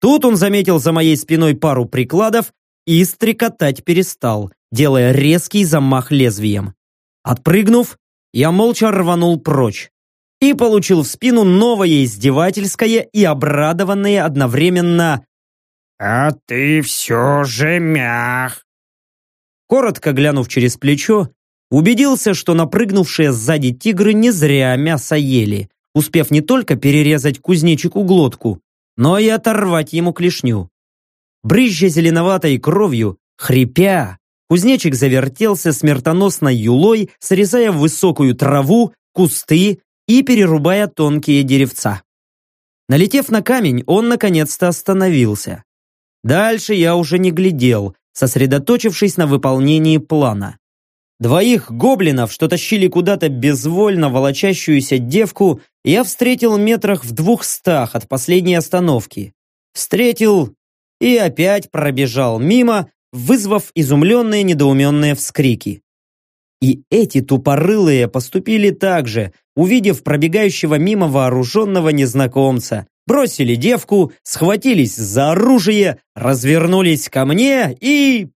Тут он заметил за моей спиной пару прикладов и стрекотать перестал, делая резкий замах лезвием. Отпрыгнув, я молча рванул прочь и получил в спину новое издевательское и обрадованное одновременно «А ты все же мях!» Коротко глянув через плечо, убедился, что напрыгнувшие сзади тигры не зря мясо ели, успев не только перерезать кузнечику глотку, но и оторвать ему клешню. Брызжа зеленоватой кровью, хрипя, кузнечик завертелся смертоносной юлой, срезая высокую траву, кусты и перерубая тонкие деревца. Налетев на камень, он наконец-то остановился. Дальше я уже не глядел, сосредоточившись на выполнении плана. Двоих гоблинов, что тащили куда-то безвольно волочащуюся девку, я встретил метрах в двухстах от последней остановки. Встретил и опять пробежал мимо, вызвав изумленные недоуменные вскрики. И эти тупорылые поступили так же, увидев пробегающего мимо вооруженного незнакомца, бросили девку, схватились за оружие, развернулись ко мне и...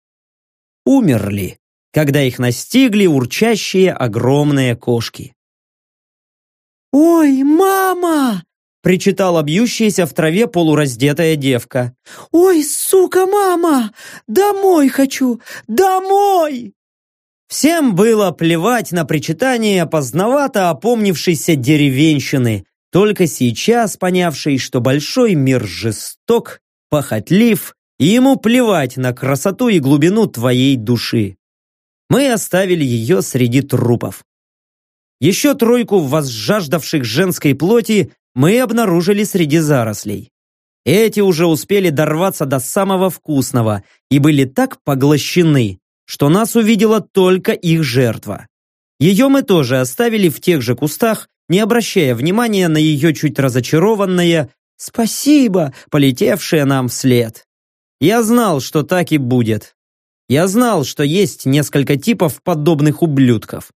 умерли когда их настигли урчащие огромные кошки. «Ой, мама!» – причитала бьющаяся в траве полураздетая девка. «Ой, сука, мама! Домой хочу! Домой!» Всем было плевать на причитание поздновато опомнившейся деревенщины, только сейчас понявшей, что большой мир жесток, похотлив, и ему плевать на красоту и глубину твоей души мы оставили ее среди трупов. Еще тройку возжаждавших женской плоти мы обнаружили среди зарослей. Эти уже успели дорваться до самого вкусного и были так поглощены, что нас увидела только их жертва. Ее мы тоже оставили в тех же кустах, не обращая внимания на ее чуть разочарованное «спасибо», полетевшее нам вслед. Я знал, что так и будет. Я знал, что есть несколько типов подобных ублюдков.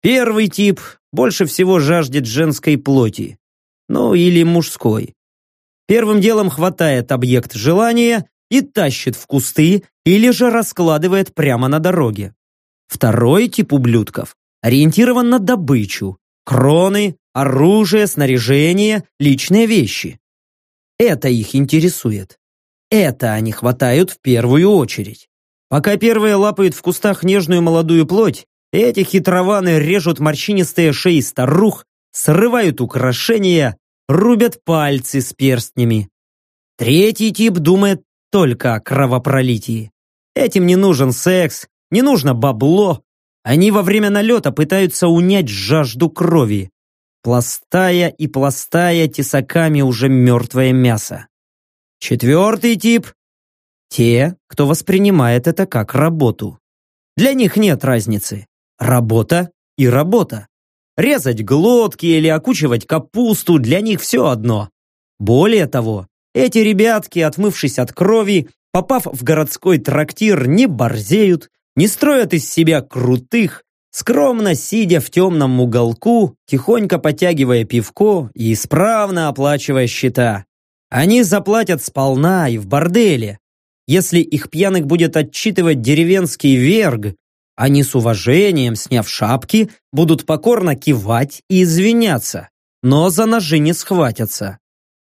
Первый тип больше всего жаждет женской плоти. Ну, или мужской. Первым делом хватает объект желания и тащит в кусты, или же раскладывает прямо на дороге. Второй тип ублюдков ориентирован на добычу, кроны, оружие, снаряжение, личные вещи. Это их интересует. Это они хватают в первую очередь. Пока первые лапают в кустах нежную молодую плоть, эти хитрованы режут морщинистые шеи старух, срывают украшения, рубят пальцы с перстнями. Третий тип думает только о кровопролитии. Этим не нужен секс, не нужно бабло. Они во время налета пытаются унять жажду крови, пластая и пластая тесаками уже мертвое мясо. Четвертый тип – те, кто воспринимает это как работу. Для них нет разницы. Работа и работа. Резать глотки или окучивать капусту для них все одно. Более того, эти ребятки, отмывшись от крови, попав в городской трактир, не борзеют, не строят из себя крутых, скромно сидя в темном уголку, тихонько потягивая пивко и исправно оплачивая счета. Они заплатят сполна и в борделе. Если их пьяных будет отчитывать деревенский верг, они с уважением, сняв шапки, будут покорно кивать и извиняться, но за ножи не схватятся.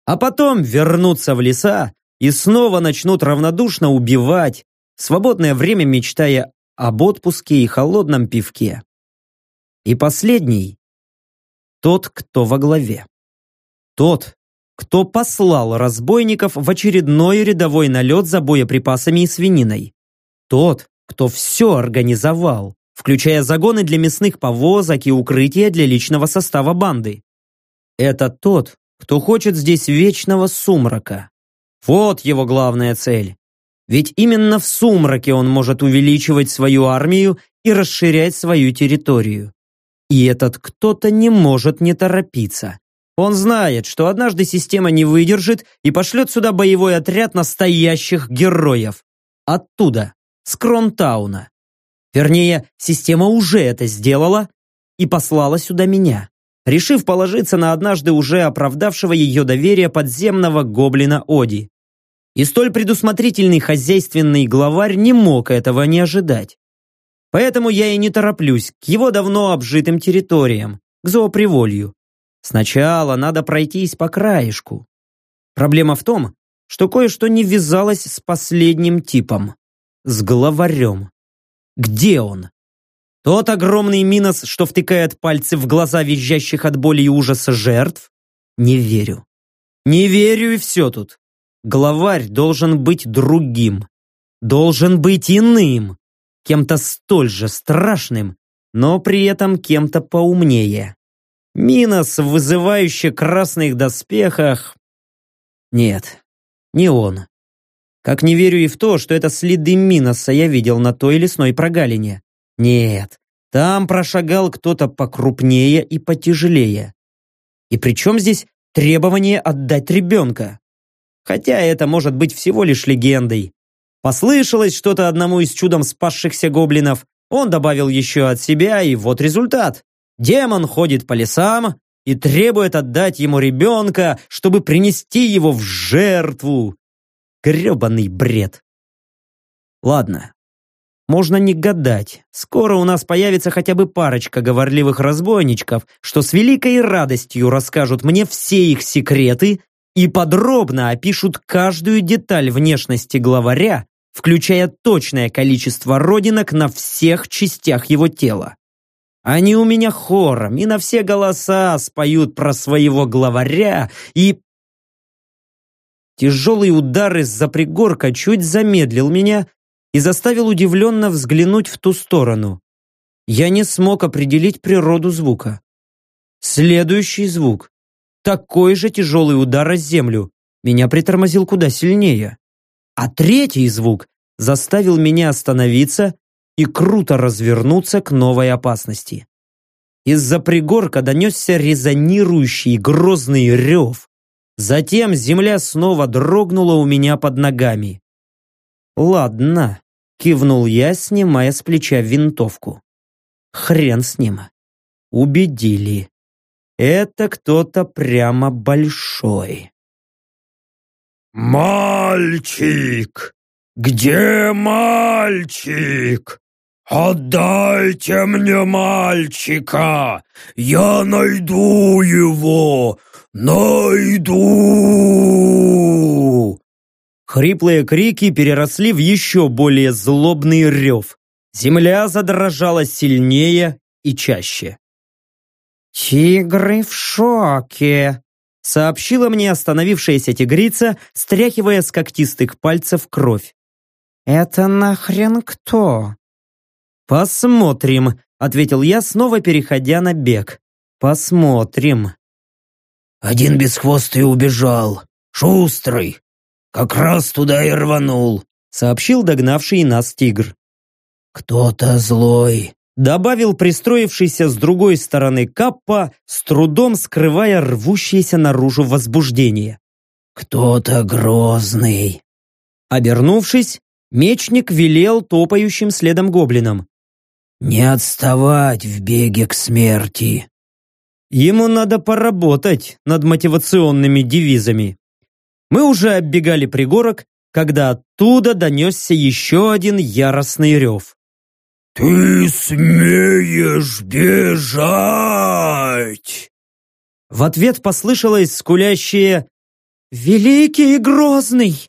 А потом вернутся в леса и снова начнут равнодушно убивать, свободное время мечтая об отпуске и холодном пивке. И последний – тот, кто во главе. Тот, кто послал разбойников в очередной рядовой налет за боеприпасами и свининой. Тот, кто все организовал, включая загоны для мясных повозок и укрытия для личного состава банды. Это тот, кто хочет здесь вечного сумрака, вот его главная цель. Ведь именно в сумраке он может увеличивать свою армию и расширять свою территорию. И этот кто-то не может не торопиться. Он знает, что однажды система не выдержит и пошлет сюда боевой отряд настоящих героев. Оттуда, с Кронтауна. Вернее, система уже это сделала и послала сюда меня, решив положиться на однажды уже оправдавшего ее доверие подземного гоблина Оди. И столь предусмотрительный хозяйственный главарь не мог этого не ожидать. Поэтому я и не тороплюсь к его давно обжитым территориям, к зооприволью. Сначала надо пройтись по краешку. Проблема в том, что кое-что не вязалось с последним типом. С главарем. Где он? Тот огромный минос, что втыкает пальцы в глаза визжащих от боли и ужаса жертв? Не верю. Не верю и все тут. Главарь должен быть другим, должен быть иным, кем-то столь же страшным, но при этом кем-то поумнее. Минос в вызывающе красных доспехах... Нет, не он. Как не верю и в то, что это следы Миноса я видел на той лесной прогалине. Нет, там прошагал кто-то покрупнее и потяжелее. И при чем здесь требование отдать ребенка? Хотя это может быть всего лишь легендой. Послышалось что-то одному из чудом спасшихся гоблинов, он добавил еще от себя, и вот результат. Демон ходит по лесам и требует отдать ему ребенка, чтобы принести его в жертву. Гребаный бред. Ладно, можно не гадать. Скоро у нас появится хотя бы парочка говорливых разбойничков, что с великой радостью расскажут мне все их секреты и подробно опишут каждую деталь внешности главаря, включая точное количество родинок на всех частях его тела. Они у меня хором и на все голоса споют про своего главаря и... Тяжелый удар из-за пригорка чуть замедлил меня и заставил удивленно взглянуть в ту сторону. Я не смог определить природу звука. Следующий звук такой же тяжелый удар о землю меня притормозил куда сильнее. А третий звук заставил меня остановиться и круто развернуться к новой опасности. Из-за пригорка донесся резонирующий грозный рев. Затем земля снова дрогнула у меня под ногами. «Ладно», — кивнул я, снимая с плеча винтовку. «Хрен с ним. Убедили». Это кто-то прямо большой. «Мальчик!» «Где мальчик? Отдайте мне мальчика! Я найду его! Найду!» Хриплые крики переросли в еще более злобный рев. Земля задрожала сильнее и чаще. «Тигры в шоке!» сообщила мне остановившаяся тигрица, стряхивая с когтистых пальцев кровь. «Это нахрен кто?» «Посмотрим», — ответил я, снова переходя на бег. «Посмотрим». «Один бесхвостый убежал. Шустрый. Как раз туда и рванул», — сообщил догнавший нас тигр. «Кто-то злой добавил пристроившийся с другой стороны Каппа, с трудом скрывая рвущееся наружу возбуждение. «Кто-то грозный». Обернувшись, мечник велел топающим следом гоблинам. «Не отставать в беге к смерти». Ему надо поработать над мотивационными девизами. Мы уже оббегали пригорок, когда оттуда донесся еще один яростный рев. «Ты смеешь бежать!» В ответ послышалось скулящее «Великий и грозный!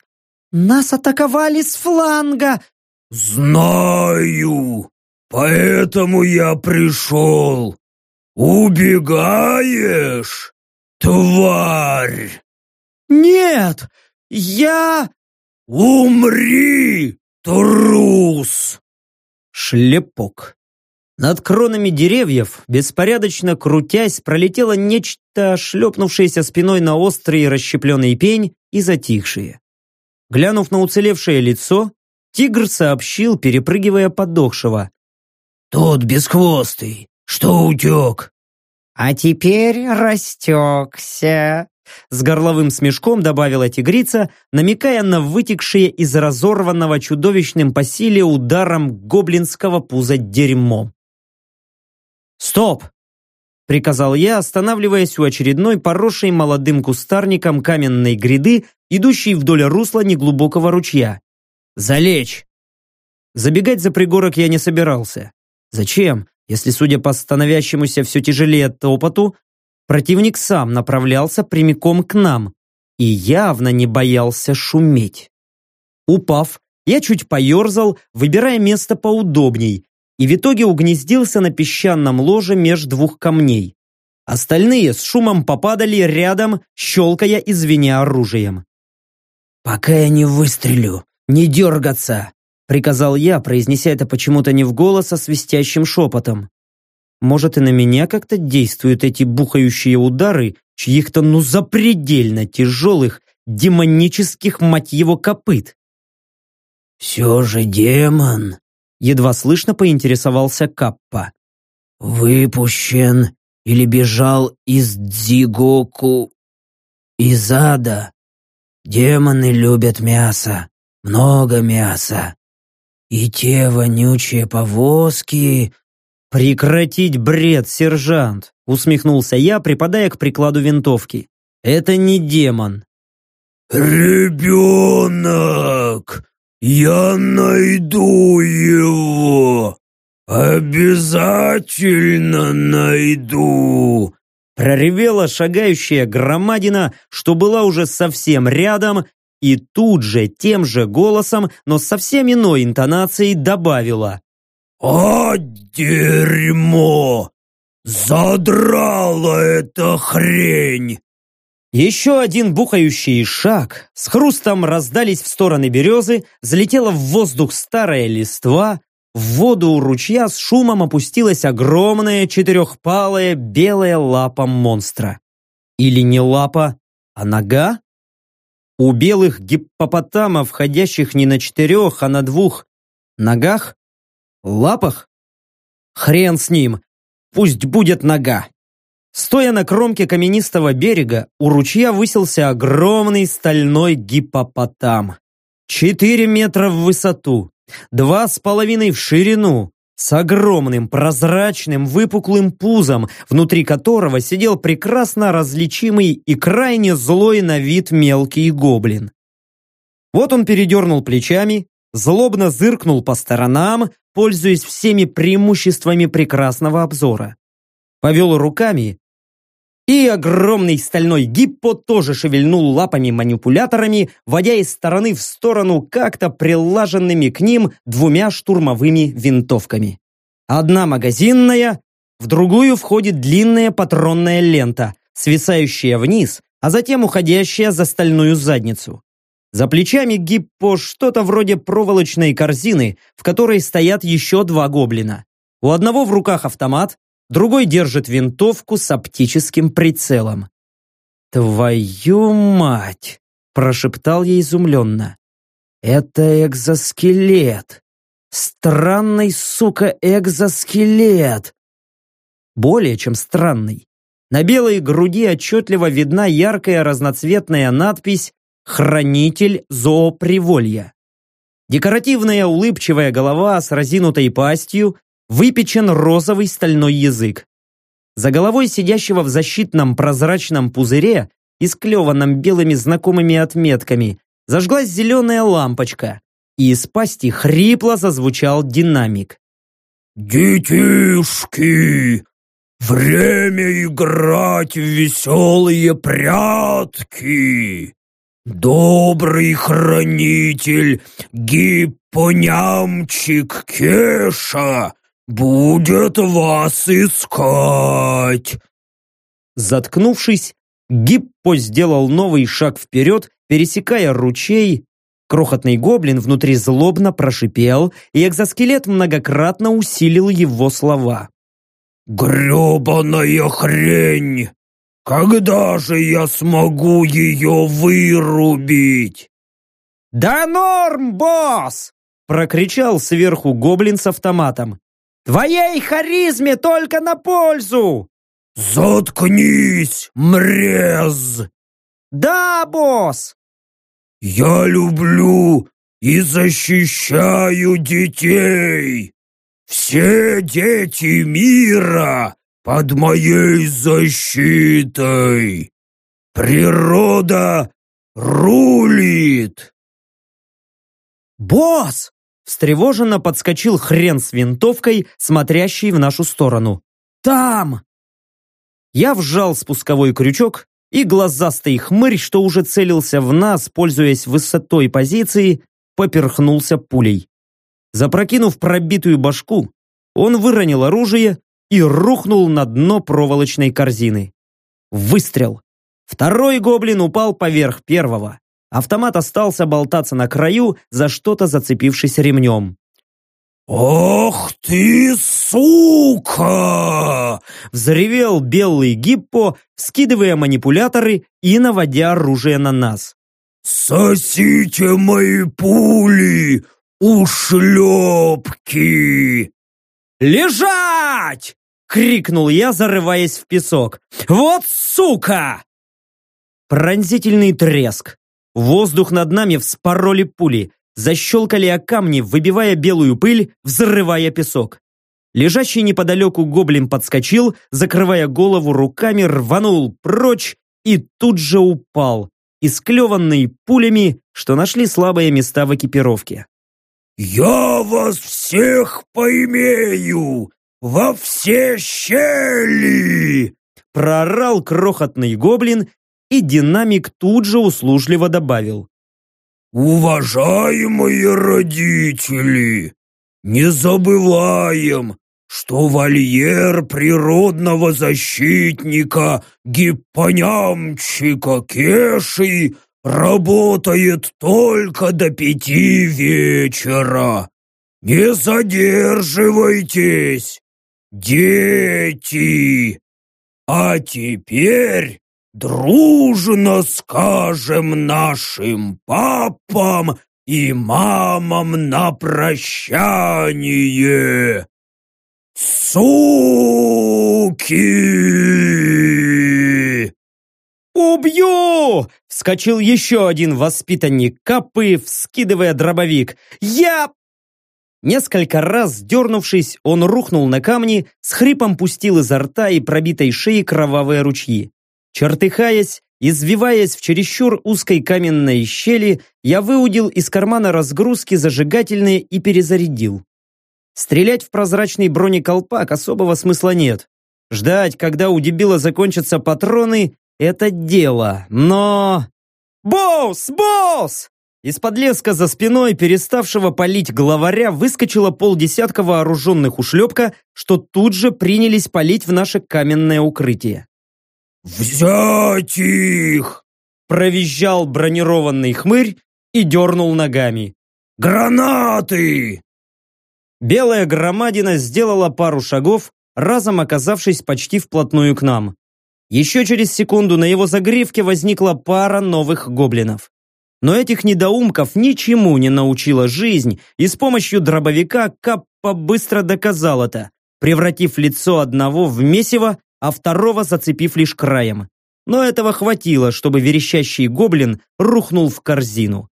Нас атаковали с фланга!» «Знаю! Поэтому я пришел! Убегаешь, тварь!» «Нет! Я...» «Умри, трус!» Шлепок. Над кронами деревьев, беспорядочно крутясь, пролетело нечто, шлепнувшееся спиной на острый расщепленный пень и затихшее. Глянув на уцелевшее лицо, тигр сообщил, перепрыгивая подохшего. «Тот бесхвостый, что утек?» «А теперь растекся», с горловым смешком добавила тигрица, намекая на вытекшее из разорванного чудовищным по силе ударом гоблинского пуза дерьмо. «Стоп!» — приказал я, останавливаясь у очередной поросшей молодым кустарником каменной гряды, идущей вдоль русла неглубокого ручья. «Залечь!» Забегать за пригорок я не собирался. Зачем, если, судя по становящемуся все тяжелее топоту, Противник сам направлялся прямиком к нам и явно не боялся шуметь. Упав, я чуть поерзал, выбирая место поудобней, и в итоге угнездился на песчаном ложе меж двух камней. Остальные с шумом попадали рядом, щелкая и звеня оружием. «Пока я не выстрелю, не дергаться!» Приказал я, произнеся это почему-то не в голос, а свистящим шепотом. Может, и на меня как-то действуют эти бухающие удары чьих-то ну запредельно тяжелых, демонических, мать его, копыт. «Все же демон», — едва слышно поинтересовался Каппа. «Выпущен или бежал из Дзигоку, из ада. Демоны любят мясо, много мяса. И те вонючие повозки, «Прекратить бред, сержант!» усмехнулся я, припадая к прикладу винтовки. «Это не демон». «Ребенок! Я найду его! Обязательно найду!» Проревела шагающая громадина, что была уже совсем рядом, и тут же тем же голосом, но совсем иной интонацией добавила. «А, дерьмо! Задрала эта хрень!» Еще один бухающий шаг, с хрустом раздались в стороны березы, залетела в воздух старая листва, в воду у ручья с шумом опустилась огромная четырехпалая белая лапа монстра. Или не лапа, а нога? У белых гиппопотамов, ходящих не на четырех, а на двух ногах, Лапах? Хрен с ним. Пусть будет нога. Стоя на кромке каменистого берега, у ручья высился огромный стальной гипопотам. Четыре метра в высоту, два с половиной в ширину, с огромным прозрачным выпуклым пузом, внутри которого сидел прекрасно различимый и крайне злой на вид мелкий гоблин. Вот он передернул плечами, злобно зыркнул по сторонам, пользуясь всеми преимуществами прекрасного обзора. Повел руками, и огромный стальной гиппо тоже шевельнул лапами-манипуляторами, водя из стороны в сторону как-то прилаженными к ним двумя штурмовыми винтовками. Одна магазинная, в другую входит длинная патронная лента, свисающая вниз, а затем уходящая за стальную задницу. За плечами гиппо что-то вроде проволочной корзины, в которой стоят еще два гоблина. У одного в руках автомат, другой держит винтовку с оптическим прицелом. «Твою мать!» – прошептал я изумленно. «Это экзоскелет! Странный, сука, экзоскелет!» Более чем странный. На белой груди отчетливо видна яркая разноцветная надпись «Хранитель зооприволья». Декоративная улыбчивая голова с разинутой пастью, выпечен розовый стальной язык. За головой сидящего в защитном прозрачном пузыре, исклеванном белыми знакомыми отметками, зажглась зеленая лампочка, и из пасти хрипло зазвучал динамик. «Детишки, время играть в веселые прятки! Добрый хранитель, гиппонямчик Кеша будет вас искать!» Заткнувшись, Гиппо сделал новый шаг вперед, пересекая ручей. Крохотный гоблин внутри злобно прошипел, и экзоскелет многократно усилил его слова. «Гребаная хрень! Когда же я смогу ее вырубить?» «Да норм, босс!» прокричал сверху гоблин с автоматом. Твоей харизме только на пользу!» «Заткнись, мрез!» «Да, босс!» «Я люблю и защищаю детей! Все дети мира под моей защитой! Природа рулит!» «Босс!» Встревоженно подскочил хрен с винтовкой, смотрящий в нашу сторону. «Там!» Я вжал спусковой крючок, и глазастый хмырь, что уже целился в нас, пользуясь высотой позиции, поперхнулся пулей. Запрокинув пробитую башку, он выронил оружие и рухнул на дно проволочной корзины. Выстрел. Второй гоблин упал поверх первого. Автомат остался болтаться на краю, за что-то зацепившись ремнем. «Ох ты, сука!» Взревел белый гиппо, скидывая манипуляторы и наводя оружие на нас. «Сосите мои пули, ушлепки!» «Лежать!» — крикнул я, зарываясь в песок. «Вот сука!» Пронзительный треск. Воздух над нами вспороли пули, защелкали о камни, выбивая белую пыль, взрывая песок. Лежащий неподалеку гоблин подскочил, закрывая голову руками, рванул прочь и тут же упал, исклеванный пулями, что нашли слабые места в экипировке. «Я вас всех поимею! Во все щели!» Проорал крохотный гоблин и динамик тут же услужливо добавил. «Уважаемые родители, не забываем, что вольер природного защитника гиппонямчика Кеши работает только до пяти вечера. Не задерживайтесь, дети! А теперь дружно скажем нашим папам и мамам на прощание. Суки! «Убью!» — вскочил еще один воспитанник Капы, вскидывая дробовик. «Я...» Несколько раз, дернувшись, он рухнул на камни, с хрипом пустил изо рта и пробитой шеи кровавые ручьи. Чертыхаясь, Извиваясь в чересчур узкой каменной щели, я выудил из кармана разгрузки зажигательные и перезарядил. Стрелять в прозрачный бронеколпак особого смысла нет. Ждать, когда у дебила закончатся патроны, это дело, но... «Босс! Босс!» Из-под леска за спиной переставшего палить главаря выскочило полдесятка вооруженных ушлепка, что тут же принялись палить в наше каменное укрытие. «Взять их!» Провизжал бронированный хмырь и дернул ногами. «Гранаты!» Белая громадина сделала пару шагов, разом оказавшись почти вплотную к нам. Еще через секунду на его загривке возникла пара новых гоблинов. Но этих недоумков ничему не научила жизнь, и с помощью дробовика Каппа быстро доказал это, превратив лицо одного в месиво, а второго зацепив лишь краем. Но этого хватило, чтобы верещащий гоблин рухнул в корзину.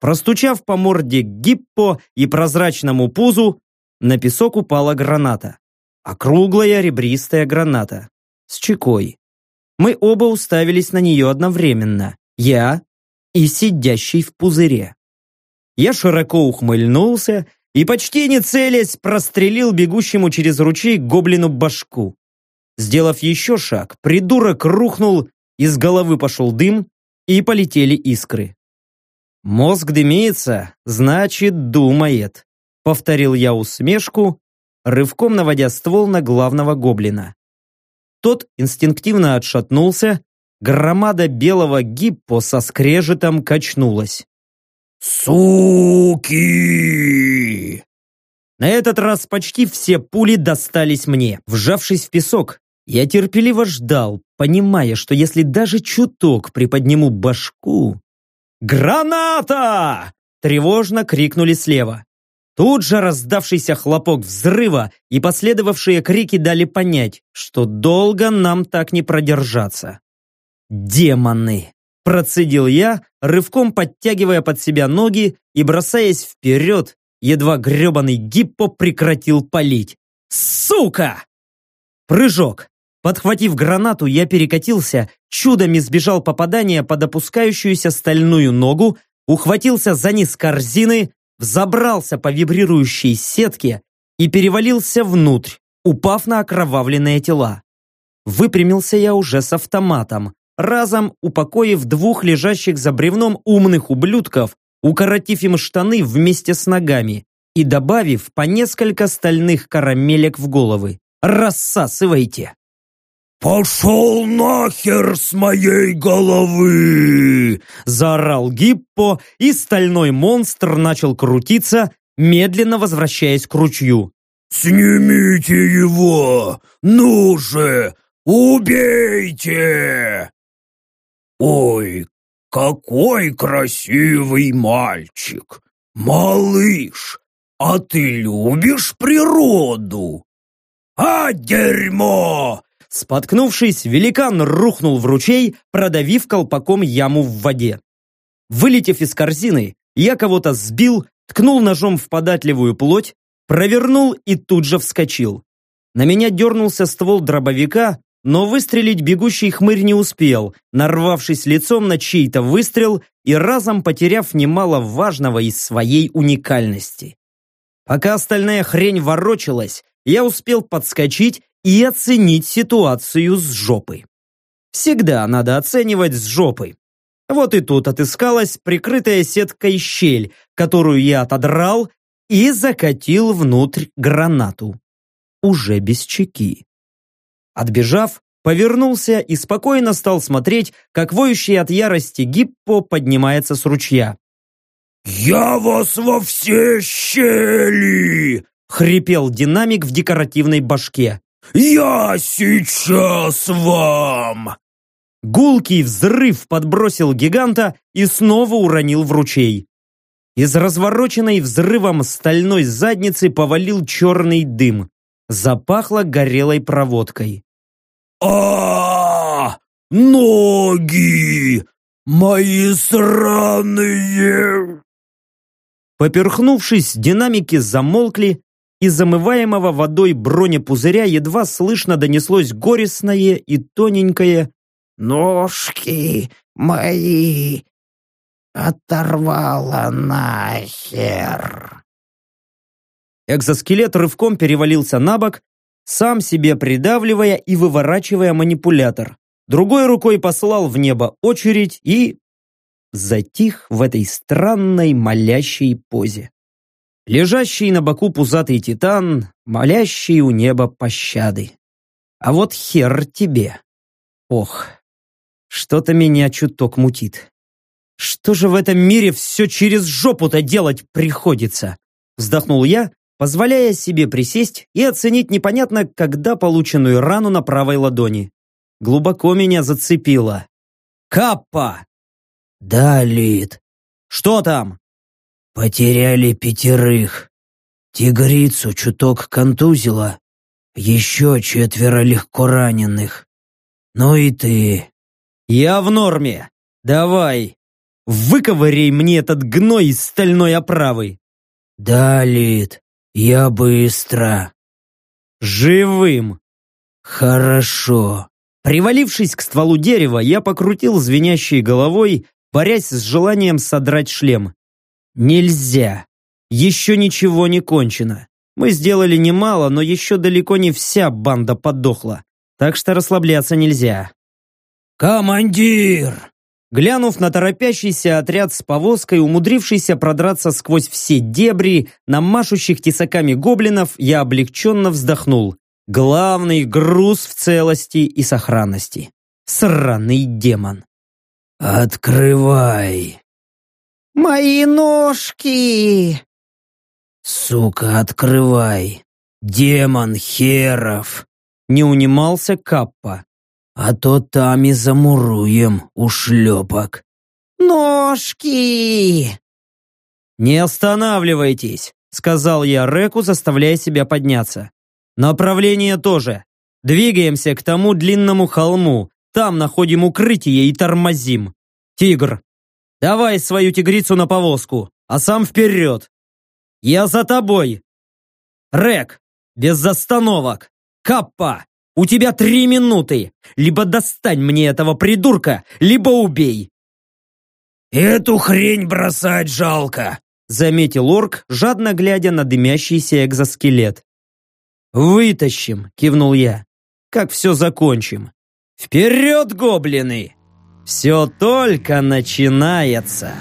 Простучав по морде гиппо и прозрачному пузу, на песок упала граната. Округлая ребристая граната. С чекой. Мы оба уставились на нее одновременно. Я и сидящий в пузыре. Я широко ухмыльнулся и, почти не целясь, прострелил бегущему через ручей гоблину башку. Сделав еще шаг, придурок рухнул, из головы пошел дым и полетели искры. «Мозг дымится, значит, думает», — повторил я усмешку, рывком наводя ствол на главного гоблина. Тот инстинктивно отшатнулся, громада белого гиппо со скрежетом качнулась. «Суки!» На этот раз почти все пули достались мне. Вжавшись в песок, я терпеливо ждал, понимая, что если даже чуток приподниму башку... «Граната!» – тревожно крикнули слева. Тут же раздавшийся хлопок взрыва и последовавшие крики дали понять, что долго нам так не продержаться. «Демоны!» – процедил я, рывком подтягивая под себя ноги и бросаясь вперед, едва гребаный гиппо прекратил палить. «Сука!» Прыжок. Подхватив гранату, я перекатился, чудом избежал попадания под опускающуюся стальную ногу, ухватился за низ корзины, взобрался по вибрирующей сетке и перевалился внутрь, упав на окровавленные тела. Выпрямился я уже с автоматом, разом упокоив двух лежащих за бревном умных ублюдков, укоротив им штаны вместе с ногами и добавив по несколько стальных карамелек в головы. «Рассасывайте!» «Пошел нахер с моей головы!» Заорал Гиппо, и стальной монстр начал крутиться, медленно возвращаясь к ручью. «Снимите его! Ну же! Убейте!» «Ой, какой красивый мальчик! Малыш, а ты любишь природу?» «А, дерьмо! Споткнувшись, великан рухнул в ручей, продавив колпаком яму в воде. Вылетев из корзины, я кого-то сбил, ткнул ножом в податливую плоть, провернул и тут же вскочил. На меня дернулся ствол дробовика, но выстрелить бегущий хмырь не успел, нарвавшись лицом на чей-то выстрел и разом потеряв немало важного из своей уникальности. Пока остальная хрень ворочалась, я успел подскочить и оценить ситуацию с жопой. Всегда надо оценивать с жопой. Вот и тут отыскалась прикрытая сеткой щель, которую я отодрал и закатил внутрь гранату. Уже без чеки. Отбежав, повернулся и спокойно стал смотреть, как воющий от ярости гиппо поднимается с ручья. «Я вас во все щели!» — хрипел динамик в декоративной башке. «Я сейчас вам!» Гулкий взрыв подбросил гиганта и снова уронил в ручей. Из развороченной взрывом стальной задницы повалил черный дым. Запахло горелой проводкой. а, Ноги! Мои сраные!» Поперхнувшись, динамики замолкли, из замываемого водой бронепузыря едва слышно донеслось горестное и тоненькое ножки мои оторвало нахер. Экзоскелет рывком перевалился на бок, сам себе придавливая и выворачивая манипулятор. Другой рукой послал в небо очередь и... затих в этой странной молящей позе. Лежащий на боку пузатый титан, молящий у неба пощады. А вот хер тебе. Ох, что-то меня чуток мутит. Что же в этом мире все через жопу-то делать приходится? Вздохнул я, позволяя себе присесть и оценить непонятно когда полученную рану на правой ладони. Глубоко меня зацепило. Каппа! Да, Лид. Что там? Потеряли пятерых. Тигрицу чуток контузила. Еще четверо легко раненых. Ну и ты. Я в норме. Давай. Выковырей мне этот гной из стальной оправы. Да, Лид. Я быстро. Живым. Хорошо. Привалившись к стволу дерева, я покрутил звенящей головой, борясь с желанием содрать шлем. Нельзя. Еще ничего не кончено. Мы сделали немало, но еще далеко не вся банда подохла. Так что расслабляться нельзя. «Командир!» Глянув на торопящийся отряд с повозкой, умудрившийся продраться сквозь все дебри, на машущих тесаками гоблинов, я облегченно вздохнул. Главный груз в целости и сохранности. Сраный демон. «Открывай!» «Мои ножки!» «Сука, открывай! Демон херов!» Не унимался Каппа. «А то там и замуруем, ушлепок!» «Ножки!» «Не останавливайтесь!» сказал я Реку, заставляя себя подняться. «Направление тоже. Двигаемся к тому длинному холму. Там находим укрытие и тормозим. Тигр, давай свою тигрицу на повозку, а сам вперед. Я за тобой. Рек, без остановок. Каппа, у тебя три минуты. Либо достань мне этого придурка, либо убей. «Эту хрень бросать жалко!» Заметил орк, жадно глядя на дымящийся экзоскелет. «Вытащим!» — кивнул я. «Как все закончим!» «Вперед, гоблины! Все только начинается!»